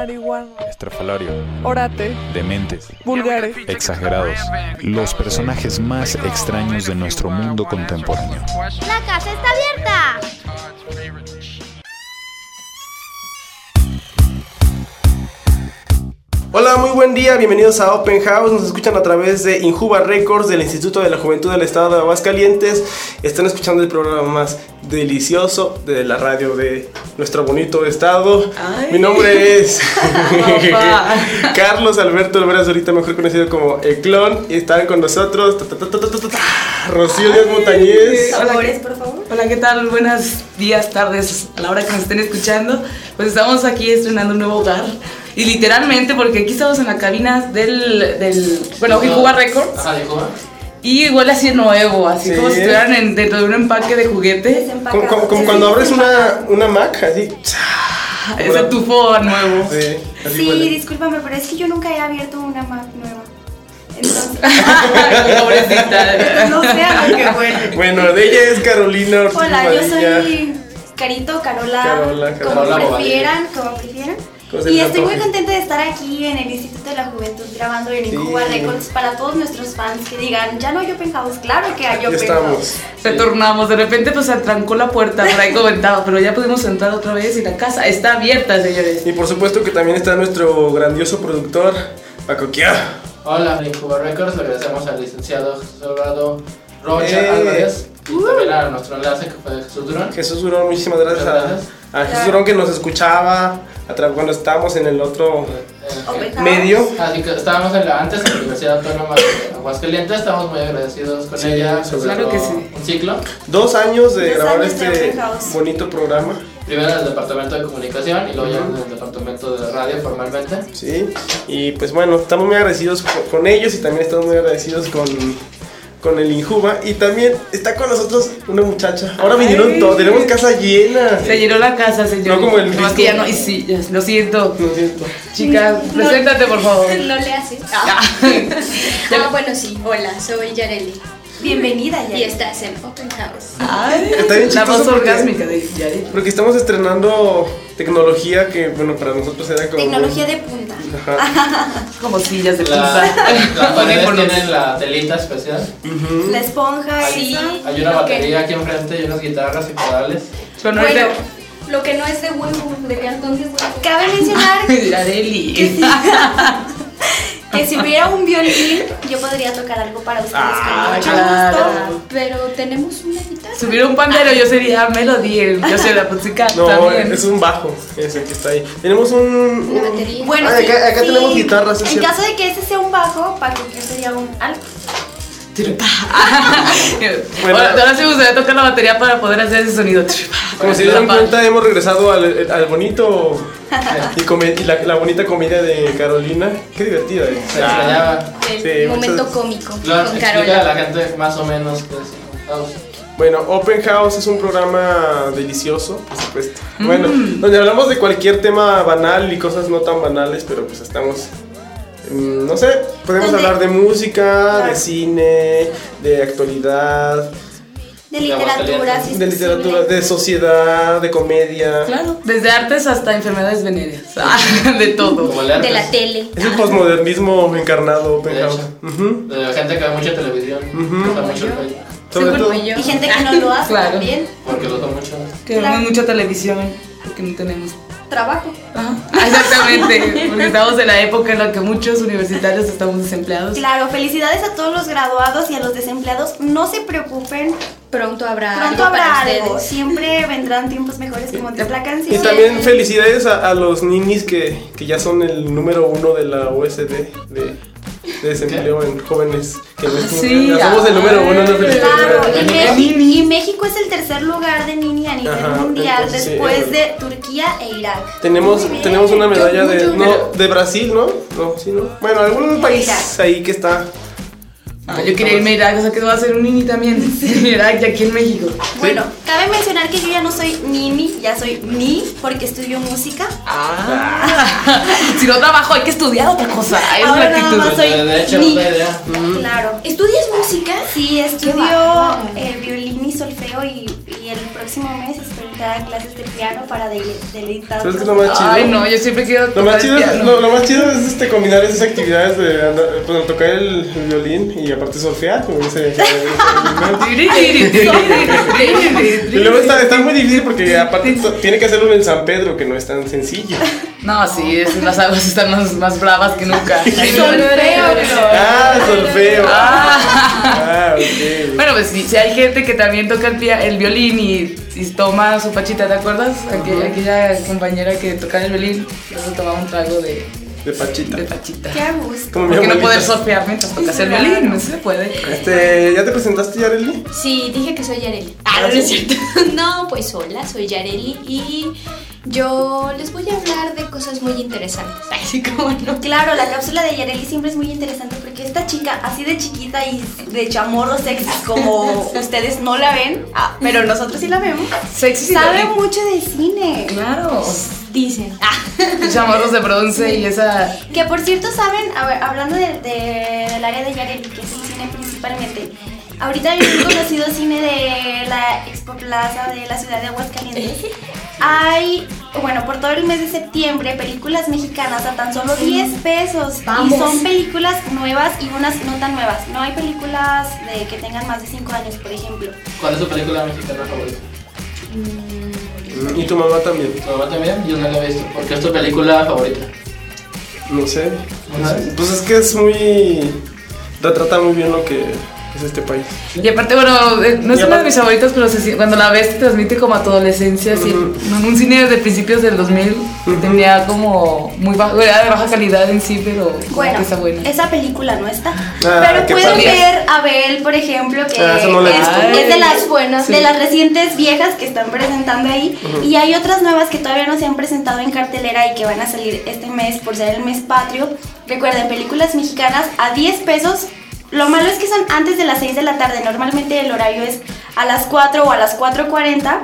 marihuana, estrafalario, orate, dementes, vulgares, exagerados, los personajes más extraños de nuestro mundo contemporáneo. La casa está abierta. Hola, muy buen día, bienvenidos a Open House. Nos escuchan a través de Injuba Records del Instituto de la Juventud del Estado de Aguascalientes. Están escuchando el programa más delicioso de la radio de nuestro bonito estado. Ay. Mi nombre es. Carlos Alberto Olveras, ahorita mejor conocido como El Clon. Y están con nosotros ta, ta, ta, ta, ta, ta, ta, Rocío Díaz Montañez. Hola, Sabores, ¿qué- por favor. Hola, ¿qué tal? Buenos días, tardes, a la hora que nos estén escuchando. Pues estamos aquí estrenando un nuevo hogar. Y literalmente, porque aquí estamos en la cabina del, del bueno, Cuba Records. Ajá, de Cuba. Y huele así nuevo, así Sí. como si estuvieran en- dentro de un empaque de juguete. Como, como- como cuando abres una, una Mac, así. Ese tufo nuevo. Sí, así Sí, huele. discúlpame, pero es que yo nunca he abierto una Mac nueva. Entonces, Pobrecita. no sé a lo que huele. Bueno, de ella es Carolina Ortiz Hola, yo soy Carito, Carola, Carola, como Carola prefieran, como prefieran. Se Y estoy muy contenta de estar aquí en el Instituto de la Juventud grabando en Sí. Incuba Records para todos nuestros fans que digan, ya no hay Open House, claro que hay Open estamos. House. Retornamos, de repente pues se trancó la puerta, por ahí comentaba, pero ya pudimos entrar otra vez y la casa está abierta, señores. Y por supuesto que también está nuestro grandioso productor, Paco Kia. Hola, de Cuba Records. Le agradecemos al licenciado Salvador Rocha Eh. Álvarez y también a nuestro enlace que fue Jesús Durán. Jesús Durón, muchísimas gracias a, Gracias. A Jesús que nos escuchaba cuando estábamos en el otro Eh, medio. Así que estábamos en la, antes en la Universidad Autónoma de Aguascalientes, estamos muy agradecidos con Sí, ella. sobre Claro Cerró que sí. Un ciclo, Dos años de Dos grabar años este bonito programa. primero en el departamento de comunicación y luego ya en el departamento de radio formalmente. Sí, y pues bueno, estamos muy agradecidos con, con ellos y también estamos muy agradecidos con, con el Injuba. Y también está con nosotros una muchacha. Ahora vinieron todos, tenemos casa llena. Se llenó la casa, señor. No como el disco. que ya no, y sí, ya, lo siento. Lo siento. Chica, preséntate por favor. No le haces. Ah. Ah, bueno, sí. Hola, soy Yareli. Bienvenida ya. Y estás en Open House. Ay, Está bien la porque- orgásmica de Yari. Porque estamos estrenando tecnología que, bueno, para nosotros era como. Tecnología de punta. Ajá. Como sillas de La, punta. las paredes tienen la telita especial. La esponja Sí. esa. Hay una que- batería aquí enfrente y unas guitarras y pedales. Bueno, lo que no es de huevo, de huevo. Cabe mencionar de Yareli. Que si, hubiera un violín, yo podría tocar algo para ustedes Ah, con mucho claro. gusto. Pero tenemos una guitarra. Si hubiera un pandero, yo sería Melody. Yo soy la música No, también. es un bajo, ese que está ahí. Tenemos un. Una un- batería. Bueno, Ah, sí, acá- acá sí. tenemos guitarras, En cierto. caso de que ese sea un bajo, Paco, que sería un alto. Bueno. ahora, sí me gustaría tocar la batería para poder hacer ese sonido. Como se dieron cuenta, hemos regresado al, al bonito y, come- y la, la bonita comedia de Carolina. Qué divertida. eh. Se extrañaba. El Sí, momento muchas- cómico Claro, con explica a la gente más o menos qué es Open House. Bueno, Open House es un programa delicioso, por supuesto. Bueno, donde hablamos de cualquier tema banal y cosas no tan banales, pero pues estamos. Mm, No sé, podemos hablar de música, Claro. de cine, de actualidad, De literatura, si es de literatura, posible. de sociedad, de comedia. Claro, desde artes hasta enfermedades venéreas. de todo. De arte. la tele. Es el posmodernismo encarnado, De. De la gente que ve mucha televisión. Que usa mucho el Sobre todo. Como yo. Y gente que no lo hace Claro. también. Porque lo mucho. Que vemos mucha televisión porque no tenemos. Trabajo. Ajá. Exactamente, porque estamos en la época en la que muchos universitarios estamos desempleados. Claro, felicidades a todos los graduados y a los desempleados. No se preocupen, Pronto habrá pronto algo habrá para algo. ustedes. Siempre vendrán tiempos mejores, como dice la canción. Y también felicidades a, a los ninis que, que ya son el número uno de la OSD de, de desempleo en jóvenes. Que no sí, ya somos el número uno, no ay. Claro, y, México, Nini. y México es el tercer lugar de Nini a nivel Ajá, mundial entonces después es de Turquía e Irak. Tenemos, tenemos una medalla de, no, de Brasil, ¿no? No, sí, ¿no? Bueno, algún país Irak. ahí que está. Ah, yo quería irme a Irak, o sea que va a ser un nini también. En Irak y aquí en México. Bueno, cabe mencionar que yo ya no soy Nini, ya soy Ni, porque estudio música. Ah. si no trabajo, hay que estudiar otra cosa. Es Ahora nada actitud. más soy De- de hecho, Ni. otra idea. Claro. ¿Estudias música? Sí, estudio eh, violín y solfeo y, y el próximo mes entrar a clases de piano para dele- deleitar. ¿Sabes qué es lo más chido? Ay, no, yo siempre quiero Lo tocar más, el chido, piano. lo, lo más chido es este, combinar esas actividades de andar, pues, tocar el, el violín y aparte surfear, como dice. y luego está, está muy difícil porque aparte tiene que hacerlo en San Pedro, que no es tan sencillo. No, sí, es- las aguas están más, más bravas que nunca. Ah, solfeo. Ah. Ah, ok. Bueno, pues si, si hay gente que también toca el, pia- el violín y, y toma su pachita, ¿te acuerdas? Aquella, aquella compañera que tocaba el violín, luego tomaba un trago de, De Pachita. de pachita. Qué a gusto. Como Porque no poder surfear mientras tocas el violín, no se puede. Este, ¿ya te presentaste, Yareli? Sí, dije que soy Yareli. Ah, no, no es cierto. No, pues hola, soy Yareli y yo les voy a hablar de cosas muy interesantes. Así como no. Claro, la cápsula de Yareli siempre es muy interesante porque esta chica, así de chiquita y de chamorro sexy como ustedes no la ven, ah, pero nosotros sí la vemos, Sexy sabe mucho de cine. Claro. Dicen. Chamorros de bronce y esa. Que por cierto, saben, a ver, hablando de- de- del área de Yareli, que es el cine principalmente, ahorita hay un conocido cine de la Expo Plaza de la ciudad de Aguascalientes. Hay, bueno, por todo el mes de septiembre, películas mexicanas a tan solo 10 pesos. Vamos. Y son películas nuevas y unas no tan nuevas. No hay películas de que tengan más de 5 años, por ejemplo. ¿Cuál es tu película mexicana favorita? Y tu mamá también. ¿Tu mamá también? Yo no la he visto. ¿Por qué es tu película favorita? No sé. ¿No sabes? Pues es que es muy. Retrata muy bien lo que es este país. Y aparte, bueno, eh, no es una de mis favoritas, pero se cuando la ves te transmite como a tu adolescencia. así, en un cine de principios del 2000 que tenía como muy baja, era de baja calidad en sí, pero Bueno, que está buena. esa película no está. Ah, Pero pueden padre. ver a Bel, por ejemplo, que Ah, no es, es de las buenas. de las recientes viejas que están presentando ahí. Y hay otras nuevas que todavía no se han presentado en cartelera y que van a salir este mes por ser el mes patrio. Recuerden, películas mexicanas a 10 pesos. Lo malo es que son antes de las 6 de la tarde. Normalmente el horario es a las 4 o a las 4.40.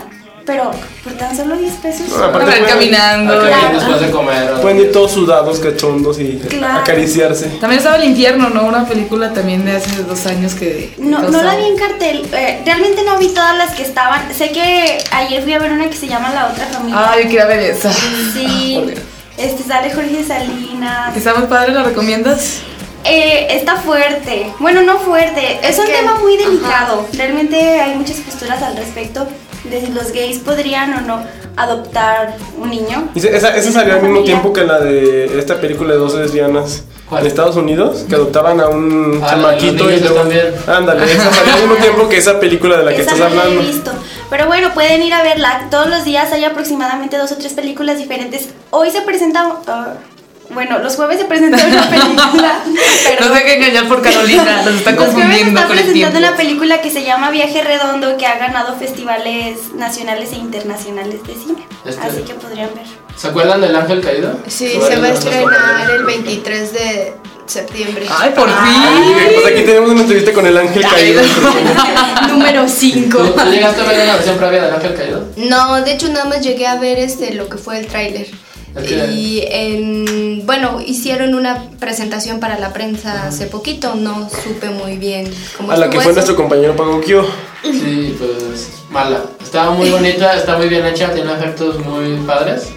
Pero por tan solo 10 pesos. No, aparte Para ir pueden- caminando. ¿A qué Claro. bien después de comer? Pueden ir todos sudados, cachondos y Claro. acariciarse. También estaba El Infierno, ¿no? Una película también de hace dos años que. No, no la vi en cartel. eh, realmente no vi todas las que estaban. Sé que ayer fui a ver una que se llama La Otra Familia. Ay, quería ver esa. Sí. Dios. Este sale Jorge Salinas. ¿Está muy padre? ¿La recomiendas? Eh, está fuerte. Bueno, no fuerte. Es, un que- tema muy delicado. Realmente hay muchas posturas al respecto de si los gays podrían o no adoptar un niño. Esa, esa salió al mismo tiempo que la de esta película de 12 lesbianas ¿Cuál? en Estados Unidos, que adoptaban a un Ah, chamaquito y luego. también. Ándale, esa salió al mismo tiempo que esa película de la que Esa estás hablando. visto. Pero bueno, pueden ir a verla. Todos los días hay aproximadamente dos o tres películas diferentes. Hoy se presenta. ah, bueno, los jueves se presenta una película. No sé qué engañar por Carolina, los está Los jueves confundiendo está con presentando una película que se llama Viaje Redondo que ha ganado festivales nacionales e internacionales de cine. Este- Así que podrían ver. ¿Se acuerdan del Ángel Caído? Sí, Que se va a estrenar el lo 23 de septiembre. Ay, por Ay, fin. pues aquí tenemos una entrevista con el ángel caído. Número 5. ¿Tú, tú llegaste a ver una versión previa del Ángel Caído? No, de hecho nada más llegué a ver este lo que fue el tráiler. ¿El qué? Y en, bueno, hicieron una presentación para la prensa hace poquito, no supe muy bien cómo A la que fue eso. nuestro compañero Pago Kyo. Sí, pues mala. Estaba muy bonita, está muy bien hecha, tiene efectos muy padres.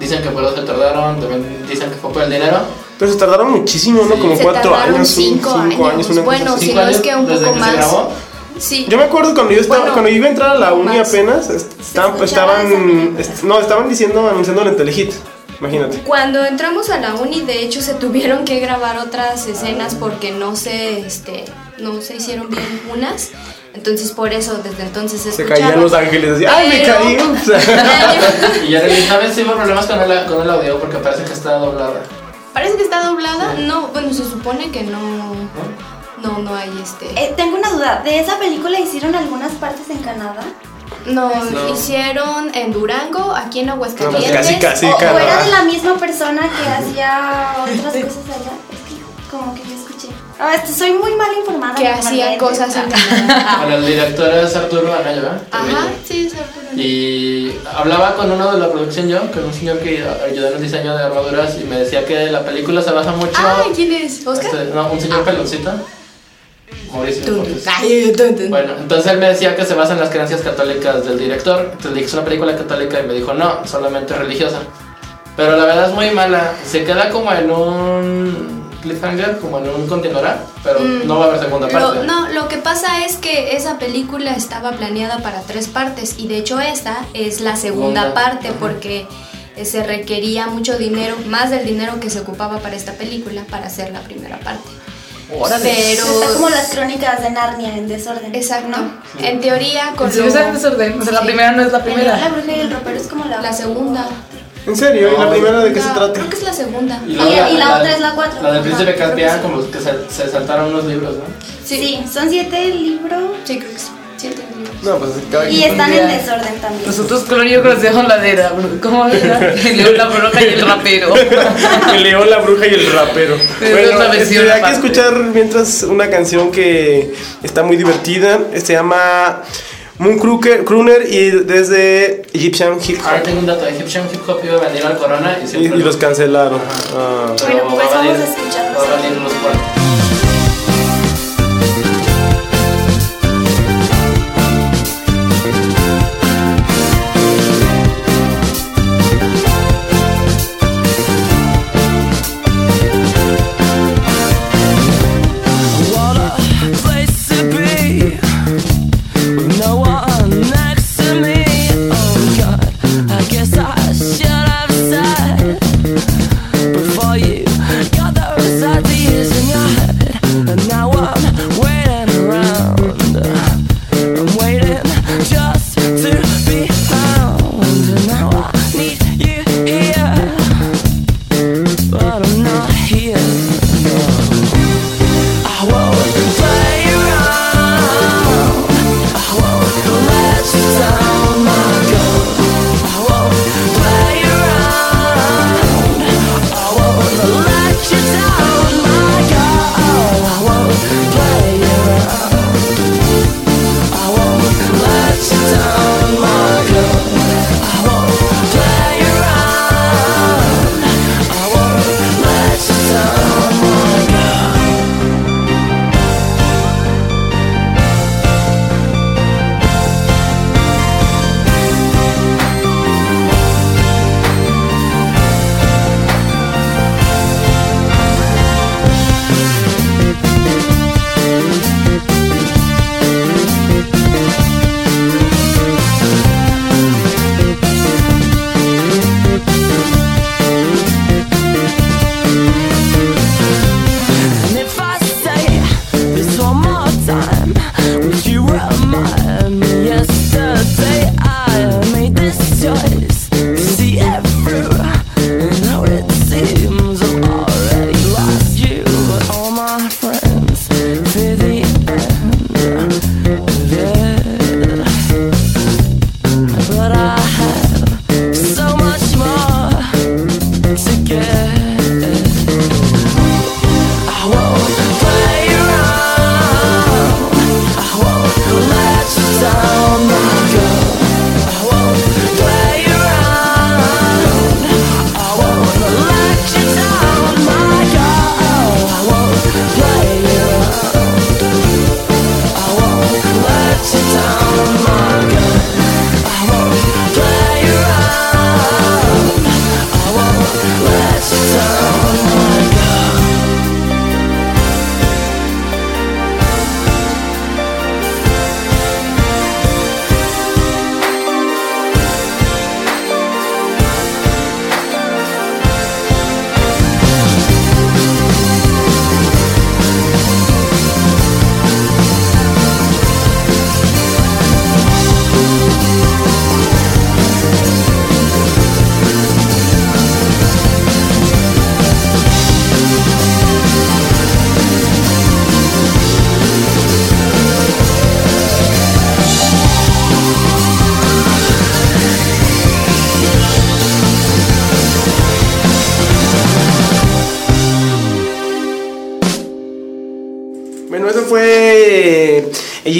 Dicen que por eso se tardaron, también dicen que fue por el dinero. Pero se tardaron muchísimo, ¿no? Sí. Como Se cuatro años, cinco cinco, años, años. una Bueno, si ¿Cinco no es que un poco que se más. grabó? Sí. Yo me acuerdo cuando yo estaba, Bueno, cuando iba a entrar a la uni más. apenas, est- estaban, estaban, película. est- no, estaban diciendo, anunciándolo en Telehit. Imagínate. Cuando entramos a la uni, de hecho, se tuvieron que grabar otras escenas porque no se, este, no se hicieron bien unas. Entonces, por eso, desde entonces se, caían los ángeles así, ¡ay, me caí! ups". Y ya ¿sabes si hubo problemas con el, con el audio? Porque parece que está doblada. Parece que está doblada. No, bueno, se supone que no. No, no hay este. Eh, tengo una duda. ¿De esa película hicieron algunas partes en Canadá? No, No. hicieron en Durango, aquí en No, Aguascalientes. casi, casi, o, o era de la misma persona que hacía otras cosas allá. Es que como que yo escuché. Ah, esto- soy muy mal informada. Que hacía cosas en Canadá. Bueno, el director es Arturo Anaya, ¿verdad? Ajá, sí, es Arturo. Y hablaba con uno de la producción yo, con un señor que ayudó en el diseño de armaduras y me decía que la película se basa mucho... Ay, ¿quién es? ¿Oscar? Este, no, un señor peloncito. Mauricio. Bueno, entonces él me decía que se basa en las creencias católicas del director. Entonces le dije, es una película católica y me dijo, no, solamente religiosa. Pero la verdad es muy mala. Se queda como en un cliffhanger, como en un continuará, pero Mm. no va a haber segunda Lo- parte. no, lo que pasa es que esa película estaba planeada para tres partes y de hecho esta es la segunda Segunda. parte Ajá. porque eh, se requería mucho dinero, más del dinero que se ocupaba para esta película para hacer la primera parte. Órale. Pero Está como las crónicas de Narnia en desorden. Exacto. ¿no? En teoría con Si lo- está en desorden, o sea, la Sí. primera no es la La primera. bruja y el ropero es como la, la segunda. ¿En serio? ¿Y la primera de qué se trata? Creo que es la segunda. Y la- y la otra es la cuatro. La del príncipe que Caspian, sí. como que se, se saltaron unos libros, ¿no? Sí. son siete libros. Sí, creo que sí. Siete libros. No, pues cada Y quien- están en desorden también. Nosotros con yo conocíamos la de la bru- ¿Cómo era? El león, la bruja y el rapero. El león, la bruja y el rapero. Pero es otra versión este, hay que escuchar mientras una canción que está muy divertida. Se llama Moon Crooker- Crooner y desde Egyptian Hip Ahora Hop. tengo un dato, Egyptian Hip Hop iba a venir al Corona y Y, siempre... y los cancelaron. Ah. Pero Bueno, pues va a vamos venir- a escucharlos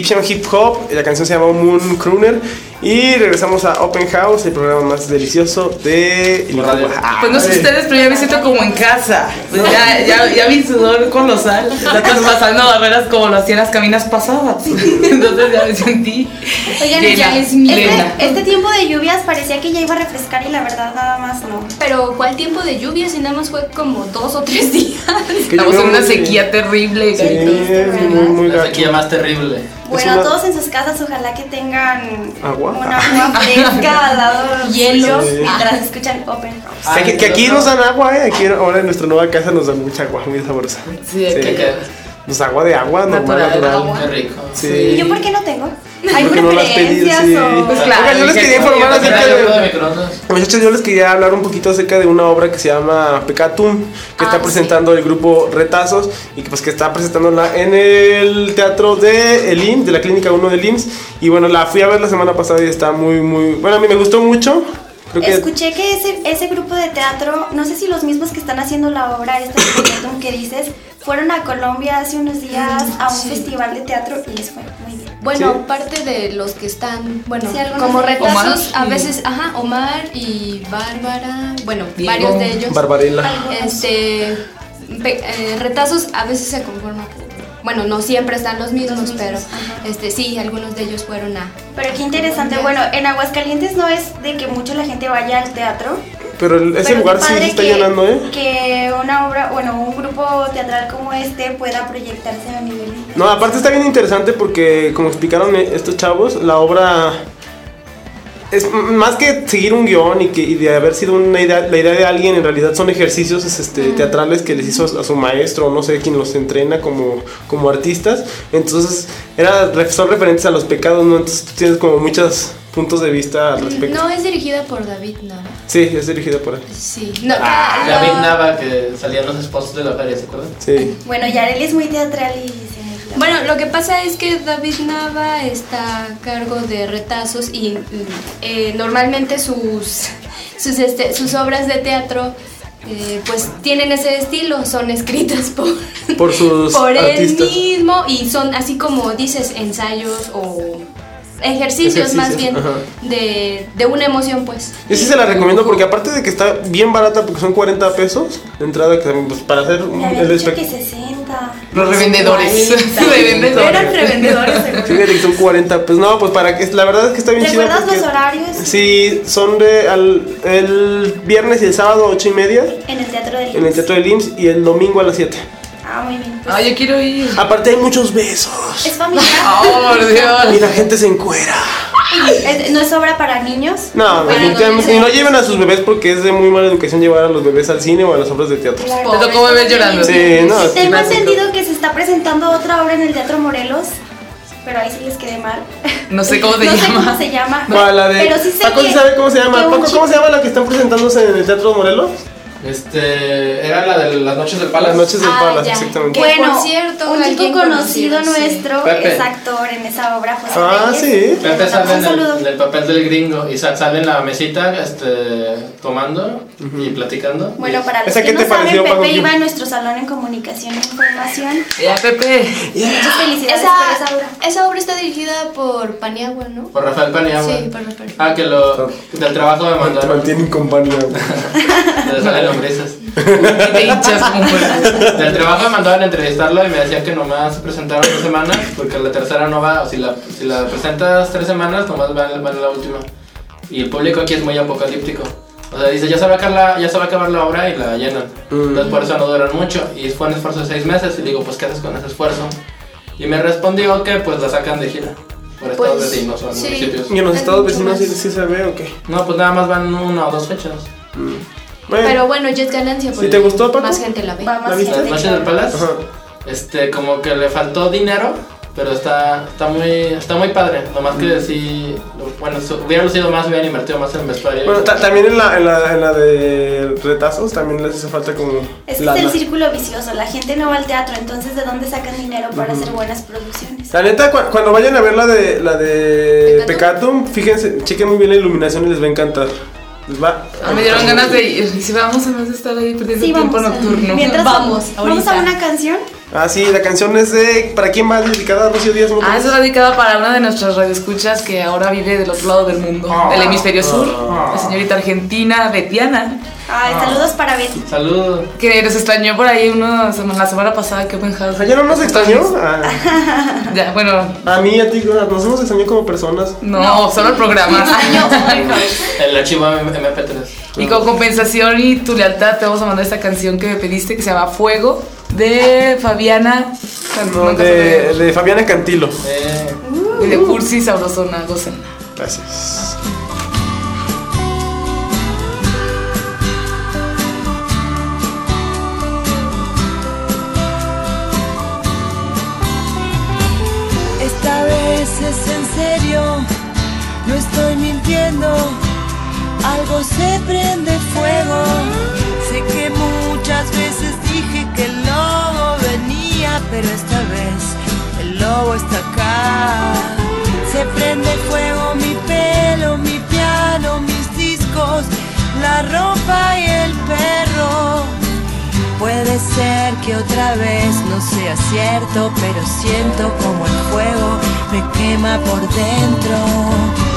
Egyptian Hip Hop. La canción se llama Moon Crooner. Y regresamos a Open House, el programa más delicioso de Radio. Ah, Pues no sé ustedes, pero ya me siento como en casa. Pues ya, ya, ya mi sudor colosal está traspasando barreras como lo hacían las caminas pasadas. Entonces ya me sentí Oigan, llena, ya es plena. este, este tiempo de lluvias parecía que ya iba a refrescar y la verdad nada más no. Pero ¿cuál tiempo de lluvia? Si nada más fue como dos o tres días. Que Estamos en una sequía terrible. Sí, es muy, muy La sequía más terrible. Bueno, una- todos en sus casas ojalá que tengan ¿Agua? una agua fresca al lado Hielo. Sí. mientras escuchan Open House. Ah, Que, que- aquí nos dan agua, ¿eh? Aquí ahora en nuestra nueva casa nos dan mucha agua, muy sabrosa. Sí, ¿Qué que- queda? Pues agua de agua, normal, Natural, natural. agua. Qué rico. Sí. ¿Y yo por qué no tengo? ¿Hay Porque no las pedí, preferencias sí. o...? Pues claro, yo les quería informar acerca de. Muchachos, yo les quería hablar un poquito acerca de una obra que se llama Pecatum, que está Ah, presentando el grupo Retazos y que pues que está presentándola en el teatro de el IMSS, de la clínica 1 del IMSS. Y bueno, la fui a ver la semana pasada y está muy, muy... Bueno, a mí me gustó mucho. Creo que... Escuché que ese, ese grupo de teatro, no sé si los mismos que están haciendo la obra, esta de Pecatum que dices, fueron a Colombia hace unos días a un sí. festival de teatro y les fue muy bien. Bueno, Sí. parte de los que están, bueno, Sí, como retazos, Omar a y- veces, ajá, Omar y Bárbara, bueno, Diego. varios de ellos. Barbarella. Este, pe- eh, retazos a veces se conforman bueno, no siempre están los mismos, Los mismos, pero ajá. este sí, algunos de ellos fueron a Pero qué interesante, bueno, en Aguascalientes no es de que mucho la gente vaya al teatro. Pero el- ese pero lugar sí se está que- llenando, ¿eh? Que una obra, bueno, un grupo teatral como este pueda proyectarse a nivel No, aparte está bien interesante porque, como explicaron eh, estos chavos, la obra es más que seguir un guion y, que, y de haber sido una idea, la idea de alguien, en realidad son ejercicios este, teatrales que les hizo a su maestro, o no sé quién los entrena como, como artistas. Entonces, era, son referentes a los pecados, ¿no? Entonces tú tienes como muchos puntos de vista al respecto. No es dirigida por David Nava. Sí, es dirigida por él. Sí. No, Ah, la- David Nava, que salían los esposos de la feria, ¿se acuerdan? Sí. Bueno, Yareli es muy teatral y se Bueno, lo que pasa es que David Nava está a cargo de retazos y eh, normalmente sus, sus, este, sus obras de teatro eh, pues tienen ese estilo, son escritas por, Por sus por él artistas. mismo y son así como dices ensayos o ejercicios, más Ejercicios, bien ajá. de, de una emoción pues. Yo sí se la recomiendo porque aparte de que está bien barata porque son 40 pesos de entrada que también, pues, para hacer un- el espectáculo. 60. Los revendedores. revendedores. Eran revendedores. Fíjate que son 40, pues no, pues para que la verdad es que está bien chido. ¿Recuerdas los horarios? Sí, son de al, el viernes y el sábado 8 y media En el teatro del en el IMSS. Teatro del IMSS y el domingo a las 7. Ah, muy bien. Pues, Ah, yo quiero ir. Aparte hay muchos besos. es familiar. Oh, por Y Dios. la gente se encuera. No es obra para niños. No, Bueno, definitivamente. no, Y no lleven a sus bebés porque es de muy mala educación llevar a los bebés al cine o a las obras de teatro. Claro. Te tocó bebé llorando. Sí, no. Tengo no, entendido que se está presentando otra obra en el Teatro Morelos, pero ahí sí les quedé mal. No sé cómo se no sé llama. cómo se llama. ¿Cuál? La de. Pero sí sé Paco que, sabe cómo se llama. Paco, ¿cómo se llama la que están presentándose en el Teatro Morelos? Este, era la de las noches del Palace. Las noches del Ah, Palace, ya. exactamente. Que Bueno, por cierto, un chico conocido conocido, sí. nuestro Pepe. es actor en esa obra, José Ah, Reyes. sí. Pepe Le sale en el, en el papel del gringo y sa- sale en la mesita este, tomando y platicando. Bueno, para los ¿Esa que qué no saben? Pepe iba a nuestro salón en comunicación e información. Ya, Pepe. Muchas felicidades Esa, por esa obra. esa obra está dirigida por Paniagua, ¿no? Por Rafael Paniagua. Sí, por Rafael. Ah, que lo, del trabajo me mandaron. mantienen compañía. Le Y te hinchas. Del trabajo me mandaban a entrevistarlo y me decía que nomás se presentaron dos semanas porque la tercera no va. O si la, si la presentas tres semanas, nomás va, va en la última. Y el público aquí es muy apocalíptico. O sea, dice, ya se va a acabar la, ya se va a acabar la obra y la llenan. Entonces por eso no duran mucho. Y fue un esfuerzo de seis meses. Y digo, pues, ¿qué haces con ese esfuerzo? Y me respondió que pues la sacan de gira. Por estados Pues, vecinos o sí. municipios. ¿Y en los Es estados vecinos sí, sí se ve o qué? No, pues nada más van una o dos fechas. Bueno, Pero bueno, ya es ganancia porque ¿Sí te gustó, Paco? más gente la ve. Vamos ¿La viste? Noche del que- Palace. Ajá. Este, como que le faltó dinero, pero está, está muy, está muy padre. Nomás que sí, lo- bueno, su- hubiera lucido más, hubieran invertido más en el vestuario. Bueno, ta- también en la, en, la, en la de retazos también les hace falta como Es que lana. es el círculo vicioso. La gente no va al teatro, entonces ¿de dónde sacan dinero para hacer buenas producciones? La neta, cu- cuando vayan a ver la de la de Pecatum. Pecatum, fíjense, chequen muy bien la iluminación y les va a encantar. Les va Ah, me dieron ganas de ir. Y si vamos, en vez de estar ahí perdiendo Sí, tiempo vamos. nocturno. Mientras Vamos, vamos a una canción Ah, sí, la canción es de. ¿Para quién va dedicada, Rocío Díaz? Ah, eso está dedicada para una de nuestras radioescuchas que ahora vive del otro lado del mundo, del hemisferio sur, la señorita argentina Betiana, Ay, saludos para Betty. Saludos. que nos extrañó por ahí una semana, la semana pasada que Open House. Ah, ¿Ya no nos extrañó? Ah, Ya, bueno, a mí, a ti, nos hemos extrañado como personas. no, solo el programa. El archivo MP3. Y con compensación y tu lealtad te vamos a mandar esta canción que me pediste que se llama Fuego de Fabiana No, de, Fabiana Cantilo. Eh, y de Cursi Sabrosona, gocen. Gracias. Esta vez es en serio, no estoy mintiendo. Algo se prende fuego. Sé que muchas veces pero esta vez el lobo está acá. Se prende fuego mi pelo, mi piano, mis discos, la ropa y el perro. Puede ser que otra vez no sea cierto, pero siento como el fuego me quema por dentro.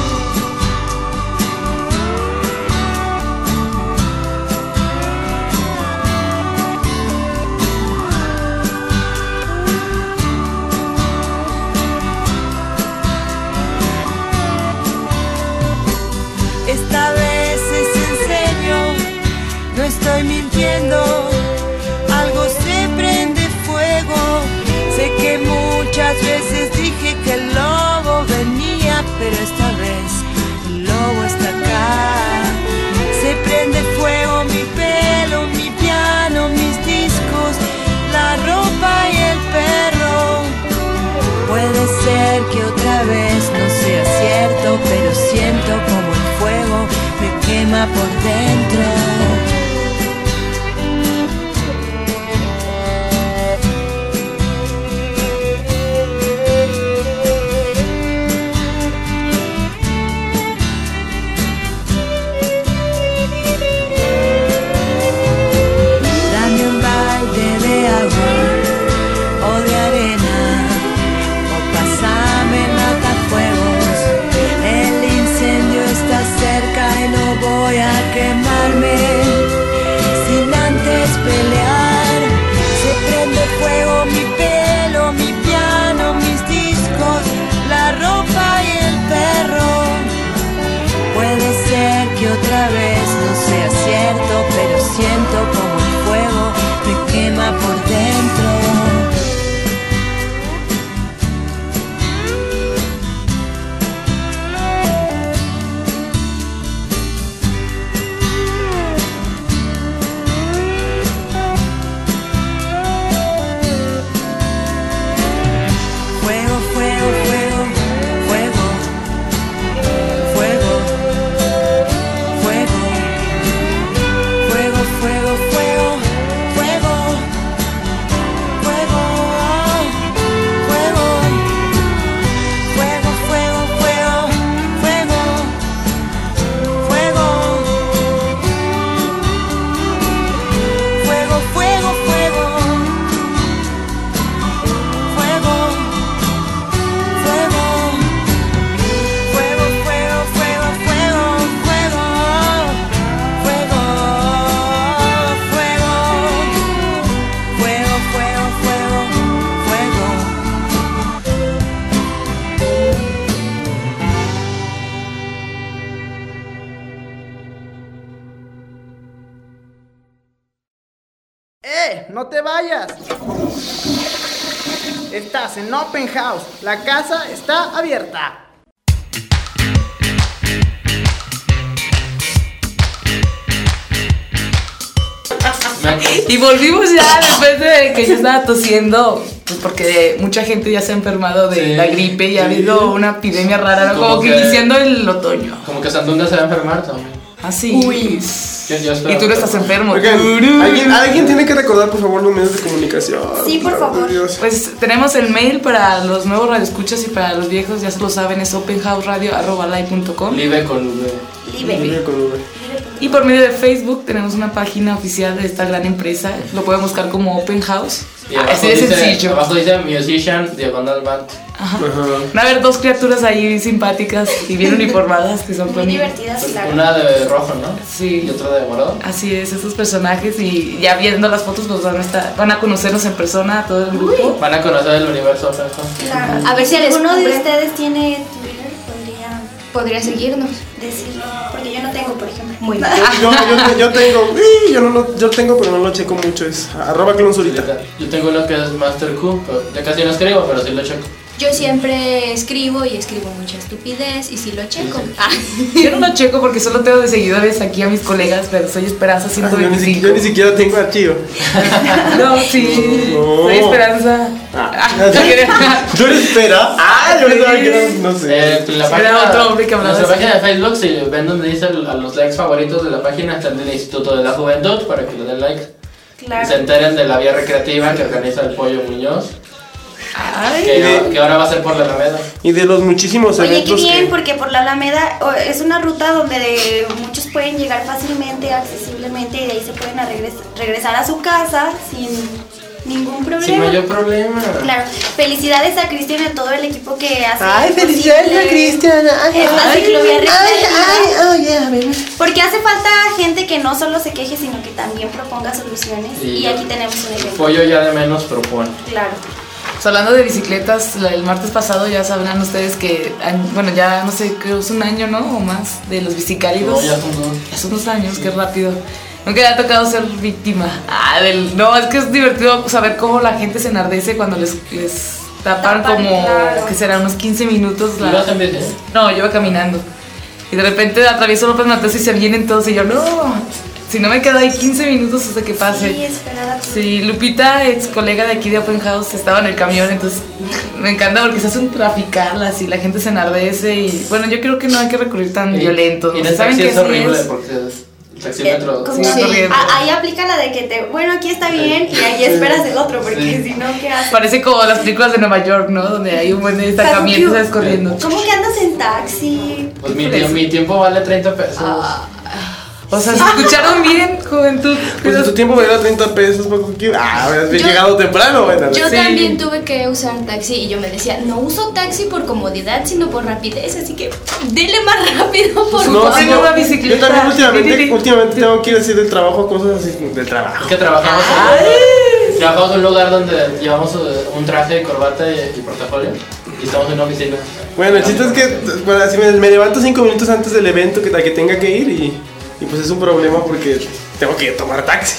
Quema por dentro. La casa está abierta. Y volvimos ya después de que yo estaba tosiendo, pues porque mucha gente ya se ha enfermado de Sí. la gripe y ha habido una epidemia rara, ¿no? Como como que que- iniciando el otoño. Como que Sandunga se va a enfermar también. Así. Uy. Yo, yo espero Y tú no estás enfermo. Oigan, ¿alguien, alguien tiene que recordar, por favor, los medios de comunicación. Sí, por favor. Dios. Pues tenemos el mail para los nuevos radioescuchas y para los viejos, ya se lo saben, es openhouseradio.com. Live con V. Live. Libre con V. Y por medio de Facebook tenemos una página oficial de esta gran empresa. Lo pueden buscar como Open House. Y dice, sencillo. abajo dice Musician Diagonal Band. Ajá. Van a haber dos criaturas ahí simpáticas y bien uniformadas que son Muy divertidas, claro. Una de rojo, ¿no? Sí. Y otra de morado. Así es, esos personajes y ya viendo las fotos pues van a estar, van a conocernos en persona a todo el grupo. Van a conocer el universo Open House. Claro. A ver si alguno de ustedes tiene Twitter, podría Podría seguirnos. decirlo. Muy bien. Yo, yo, yo tengo, yo, no, lo- yo tengo, pero no lo checo mucho. Es arroba clonzurita. Yo tengo uno que es Master Q, pero ya casi no escribo, pero sí lo checo. Yo siempre escribo y escribo mucha estupidez y si lo checo. Ah. Yo no lo checo porque solo tengo de seguidores aquí a mis colegas, pero soy Esperanza Ah, yo, ni siquiera, 125. yo ni siquiera tengo archivo. No, sí. No. Soy Esperanza. Ah, no quería- ¿Yo le espera? Ah, yo pensaba que era, no sé. Eh, la Era página, otro hombre que nuestra página de Facebook, si ven donde dice a los likes favoritos de la página, está el del Instituto de la Juventud para que le den like. Y se Claro. enteren de la vía recreativa que organiza el Pollo Muñoz, Ay, que, que ahora va a ser por la Alameda. Y de los muchísimos Oye, qué eventos bien, que... porque por la Alameda es una ruta donde de- muchos pueden llegar fácilmente, accesiblemente, y de ahí se pueden a regres- regresar a su casa sin ningún problema. Sin mayor problema. Claro, felicidades a Cristian y a todo el equipo que hace. Ay, felicidades a Cristian. Ay, ay, ay, ay, oh, yeah, baby. Porque hace falta gente que no solo se queje, sino que también proponga soluciones. Y Y aquí tenemos un ejemplo. pollo ya de menos propone. Claro. Pues hablando de bicicletas, la- el martes pasado ya sabrán ustedes que, bueno, ya no sé, creo es un año, ¿no? O más de los bicicálidos. No, ya son dos. Ya son unos años, qué rápido. Nunca me ha tocado ser víctima. Ah, del, no, es que es divertido saber cómo la gente se enardece cuando les, les tapan Tapan, como, claro. que será unos 15 minutos. La... ¿Ibas en bici? No, yo iba caminando. Y de repente atravieso López Mateos y se vienen todos y yo, no, si no me quedo ahí 15 minutos hasta que pase. Sí, esperada. Sí, Lupita, ex colega de aquí de Open House, estaba en el camión, entonces me encanta porque se hace un trafical así, la gente se enardece y bueno, yo creo que no hay que recurrir tan Y- violento. Y ¿no? el ¿Saben es sí horrible es? porque el taxímetro. Como- Sí. Ah, ahí aplica la de que te, bueno, aquí está bien y ahí esperas el otro, porque Sí. si no, ¿qué haces? Parece como las películas de Nueva York, ¿no? Donde hay un buen destacamiento, ¿sabes? Corriendo. ¿Cómo que andas en taxi? Pues mi, mi tiempo vale 30 pesos. Ah, O sea, ¿se escucharon bien, juventud? Pues en tu tiempo me era 30 pesos. ¿qué? Ah, habías llegado temprano, bueno. Yo Sí. también tuve que usar taxi y yo me decía, no uso taxi por comodidad, sino por rapidez, así que dele más rápido, por No, favor. no, una bicicleta. Yo también últimamente, últimamente tengo que ir así del trabajo a cosas así del trabajo. Es que trabajamos en, trabajamos en un lugar donde llevamos eh, un traje, corbata y, y portafolio. Y estamos en una oficina. Bueno, el chiste es que bueno, así me, me levanto 5 minutos antes del evento que tenga que ir y, y pues es un problema porque tengo que tomar taxi.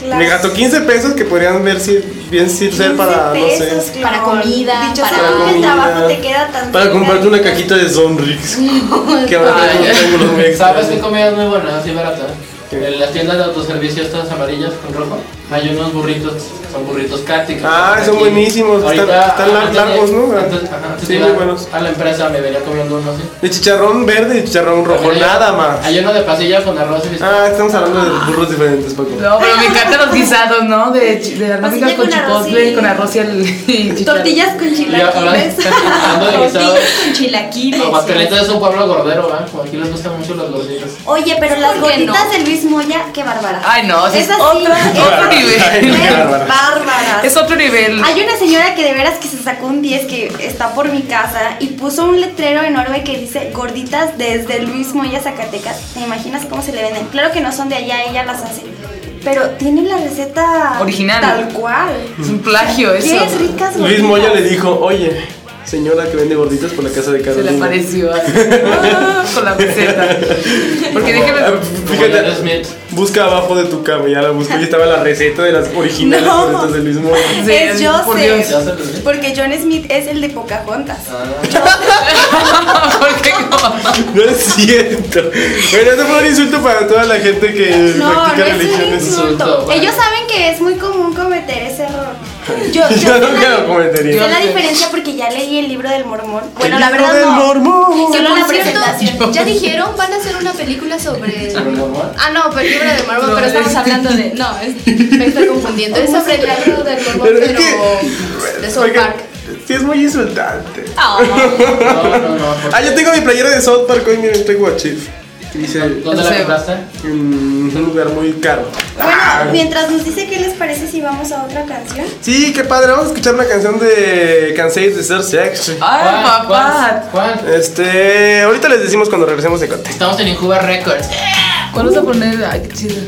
Claro. Me gasto 15 pesos que podrían ver si bien si ser para, no 15 sé, pesos, Para comida, Dichosamente para el comida, trabajo te queda tan para comprarte una cajita de Sonrix. que ahora tengo ¿Sabes qué comida es muy buena? Así barata. En las tiendas de autoservicio estas amarillas con rojo hay unos burritos, son burritos Katy. que Ah, están son aquí. buenísimos, están- Ahorita, están antes de- largos, ¿no? Antes, ajá, antes Sí, muy buenos. A la empresa me venía comiendo uno así. De chicharrón verde y chicharrón rojo, hay- nada más. Hay uno de pasilla con arroz y. Ah, estamos hablando de burros diferentes, Paco. No, pero me encantan los guisados, ¿no? De, de Pasilla con con arroz chipotle, y- con arroz y, el, y. Tortillas con chilaquiles. hablando de guisados, Tortillas con chilaquiles. Aguascalientes es un pueblo gordero, ¿verdad? Como aquí les gustan mucho los gorditos. Oye, pero las ¿Por qué gorditas no? de Luis Moya, qué bárbara. Ay, no, es Esas sí, otro, esas otro sí, nivel. Bárbara. Es otro nivel. Hay una señora que de veras que se sacó un 10 que está por mi casa y puso un letrero enorme que dice gorditas desde Luis Moya, Zacatecas. ¿Te imaginas cómo se le venden? Claro que no son de allá, ella las hace. Pero tiene la receta Original. Tal cual. Es un plagio eso. ¿Qué es ricas Luis gorditas? Moya le dijo, oye, señora que vende gorditas por la casa de Se Carolina. le apareció así, con la receta. Porque déjeme. Ah, Fíjate, John Smith. busca abajo de tu cama, ya la busco, y estaba la receta de las originales No. gorditas de Luis Moya. Sí, es por Dios. Joseph. ¿Ya se? Porque John Smith es el de Pocahontas. Ah, Porque como- No es cierto. Bueno, eso fue un insulto para toda la gente que No, no practica es un religiones. insulto. Ellos saben que es muy común cometer ese error. Yo, Yo sé nunca la- lo cometería. Sé la diferencia porque ya leí el libro del mormón. Bueno, El la libro verdad del no. mormón. Solo la presentación. ya dijeron, van a hacer una película sobre... ¿Sobre el mormón? Ah, no, pero el libro de Mormon, No, pero estamos es- hablando de... No, es- me estoy confundiendo. Es sobre el libro del Mormon, Pero pero, es que- de South Park. Sí, es muy insultante. Ah, No, no, no. Ah, yo tengo mi playera de South Park hoy, miren, traigo a Chief. Dice ¿Dónde la compraste? en un lugar muy caro. Bueno, mientras nos dice qué les parece si vamos a otra canción. Sí, qué padre. Vamos a escuchar una canción de Cansei de ser sexy. Ay, papá. ¿Cuál? ¿Cuál? Este, ahorita les decimos cuando regresemos de corte. Estamos en Incuba Records. ¿Cuál vas a poner? Ay, qué chido.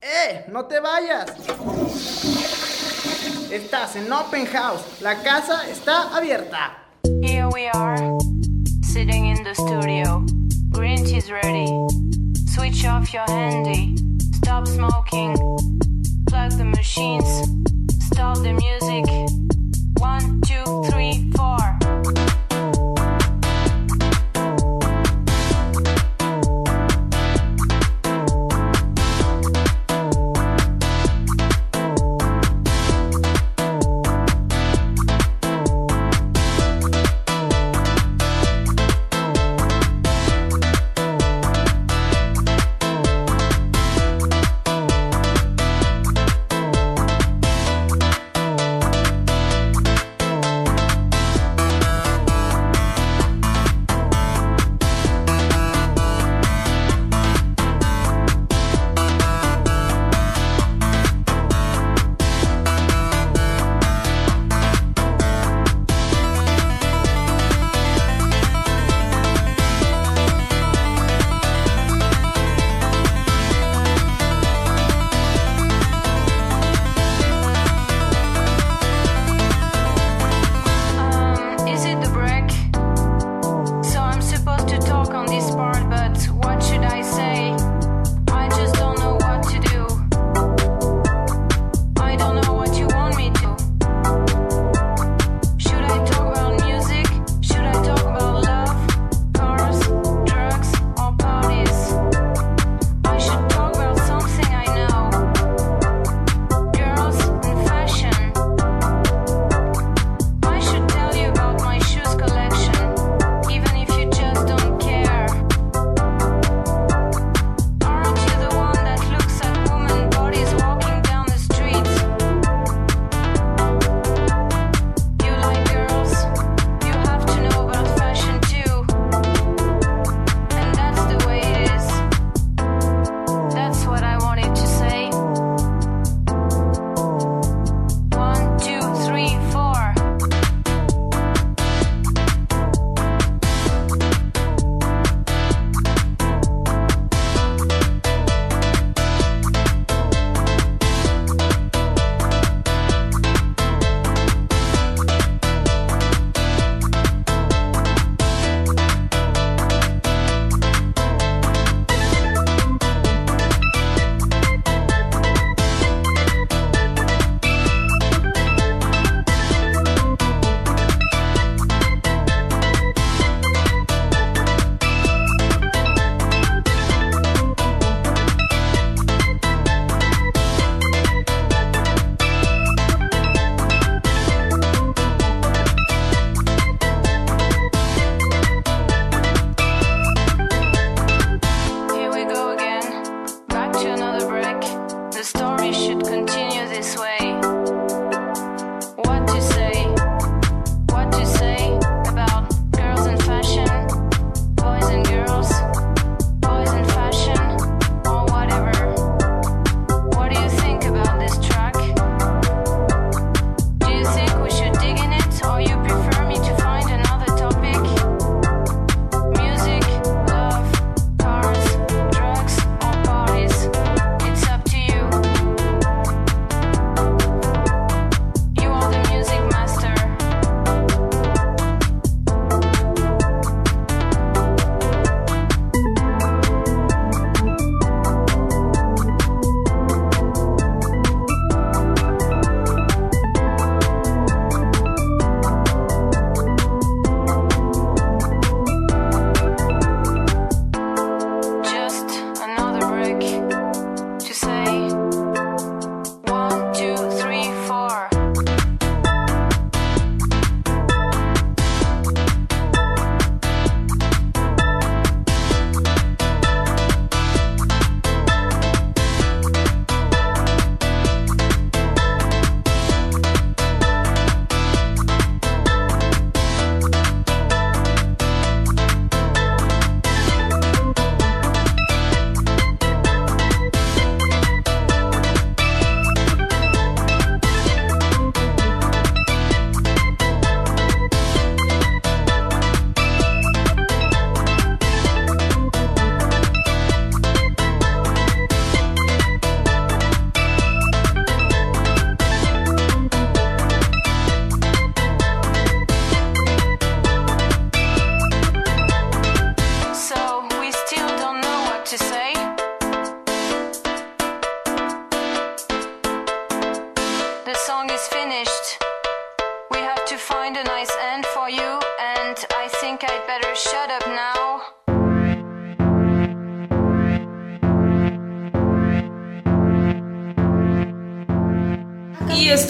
¡Eh! ¡No te vayas! Estás en Open House. La casa está abierta. Here we are, sitting in the studio. Green tea's ready. Switch off your handy. Stop smoking. Plug the machines. Stop the music. One, two, three, four.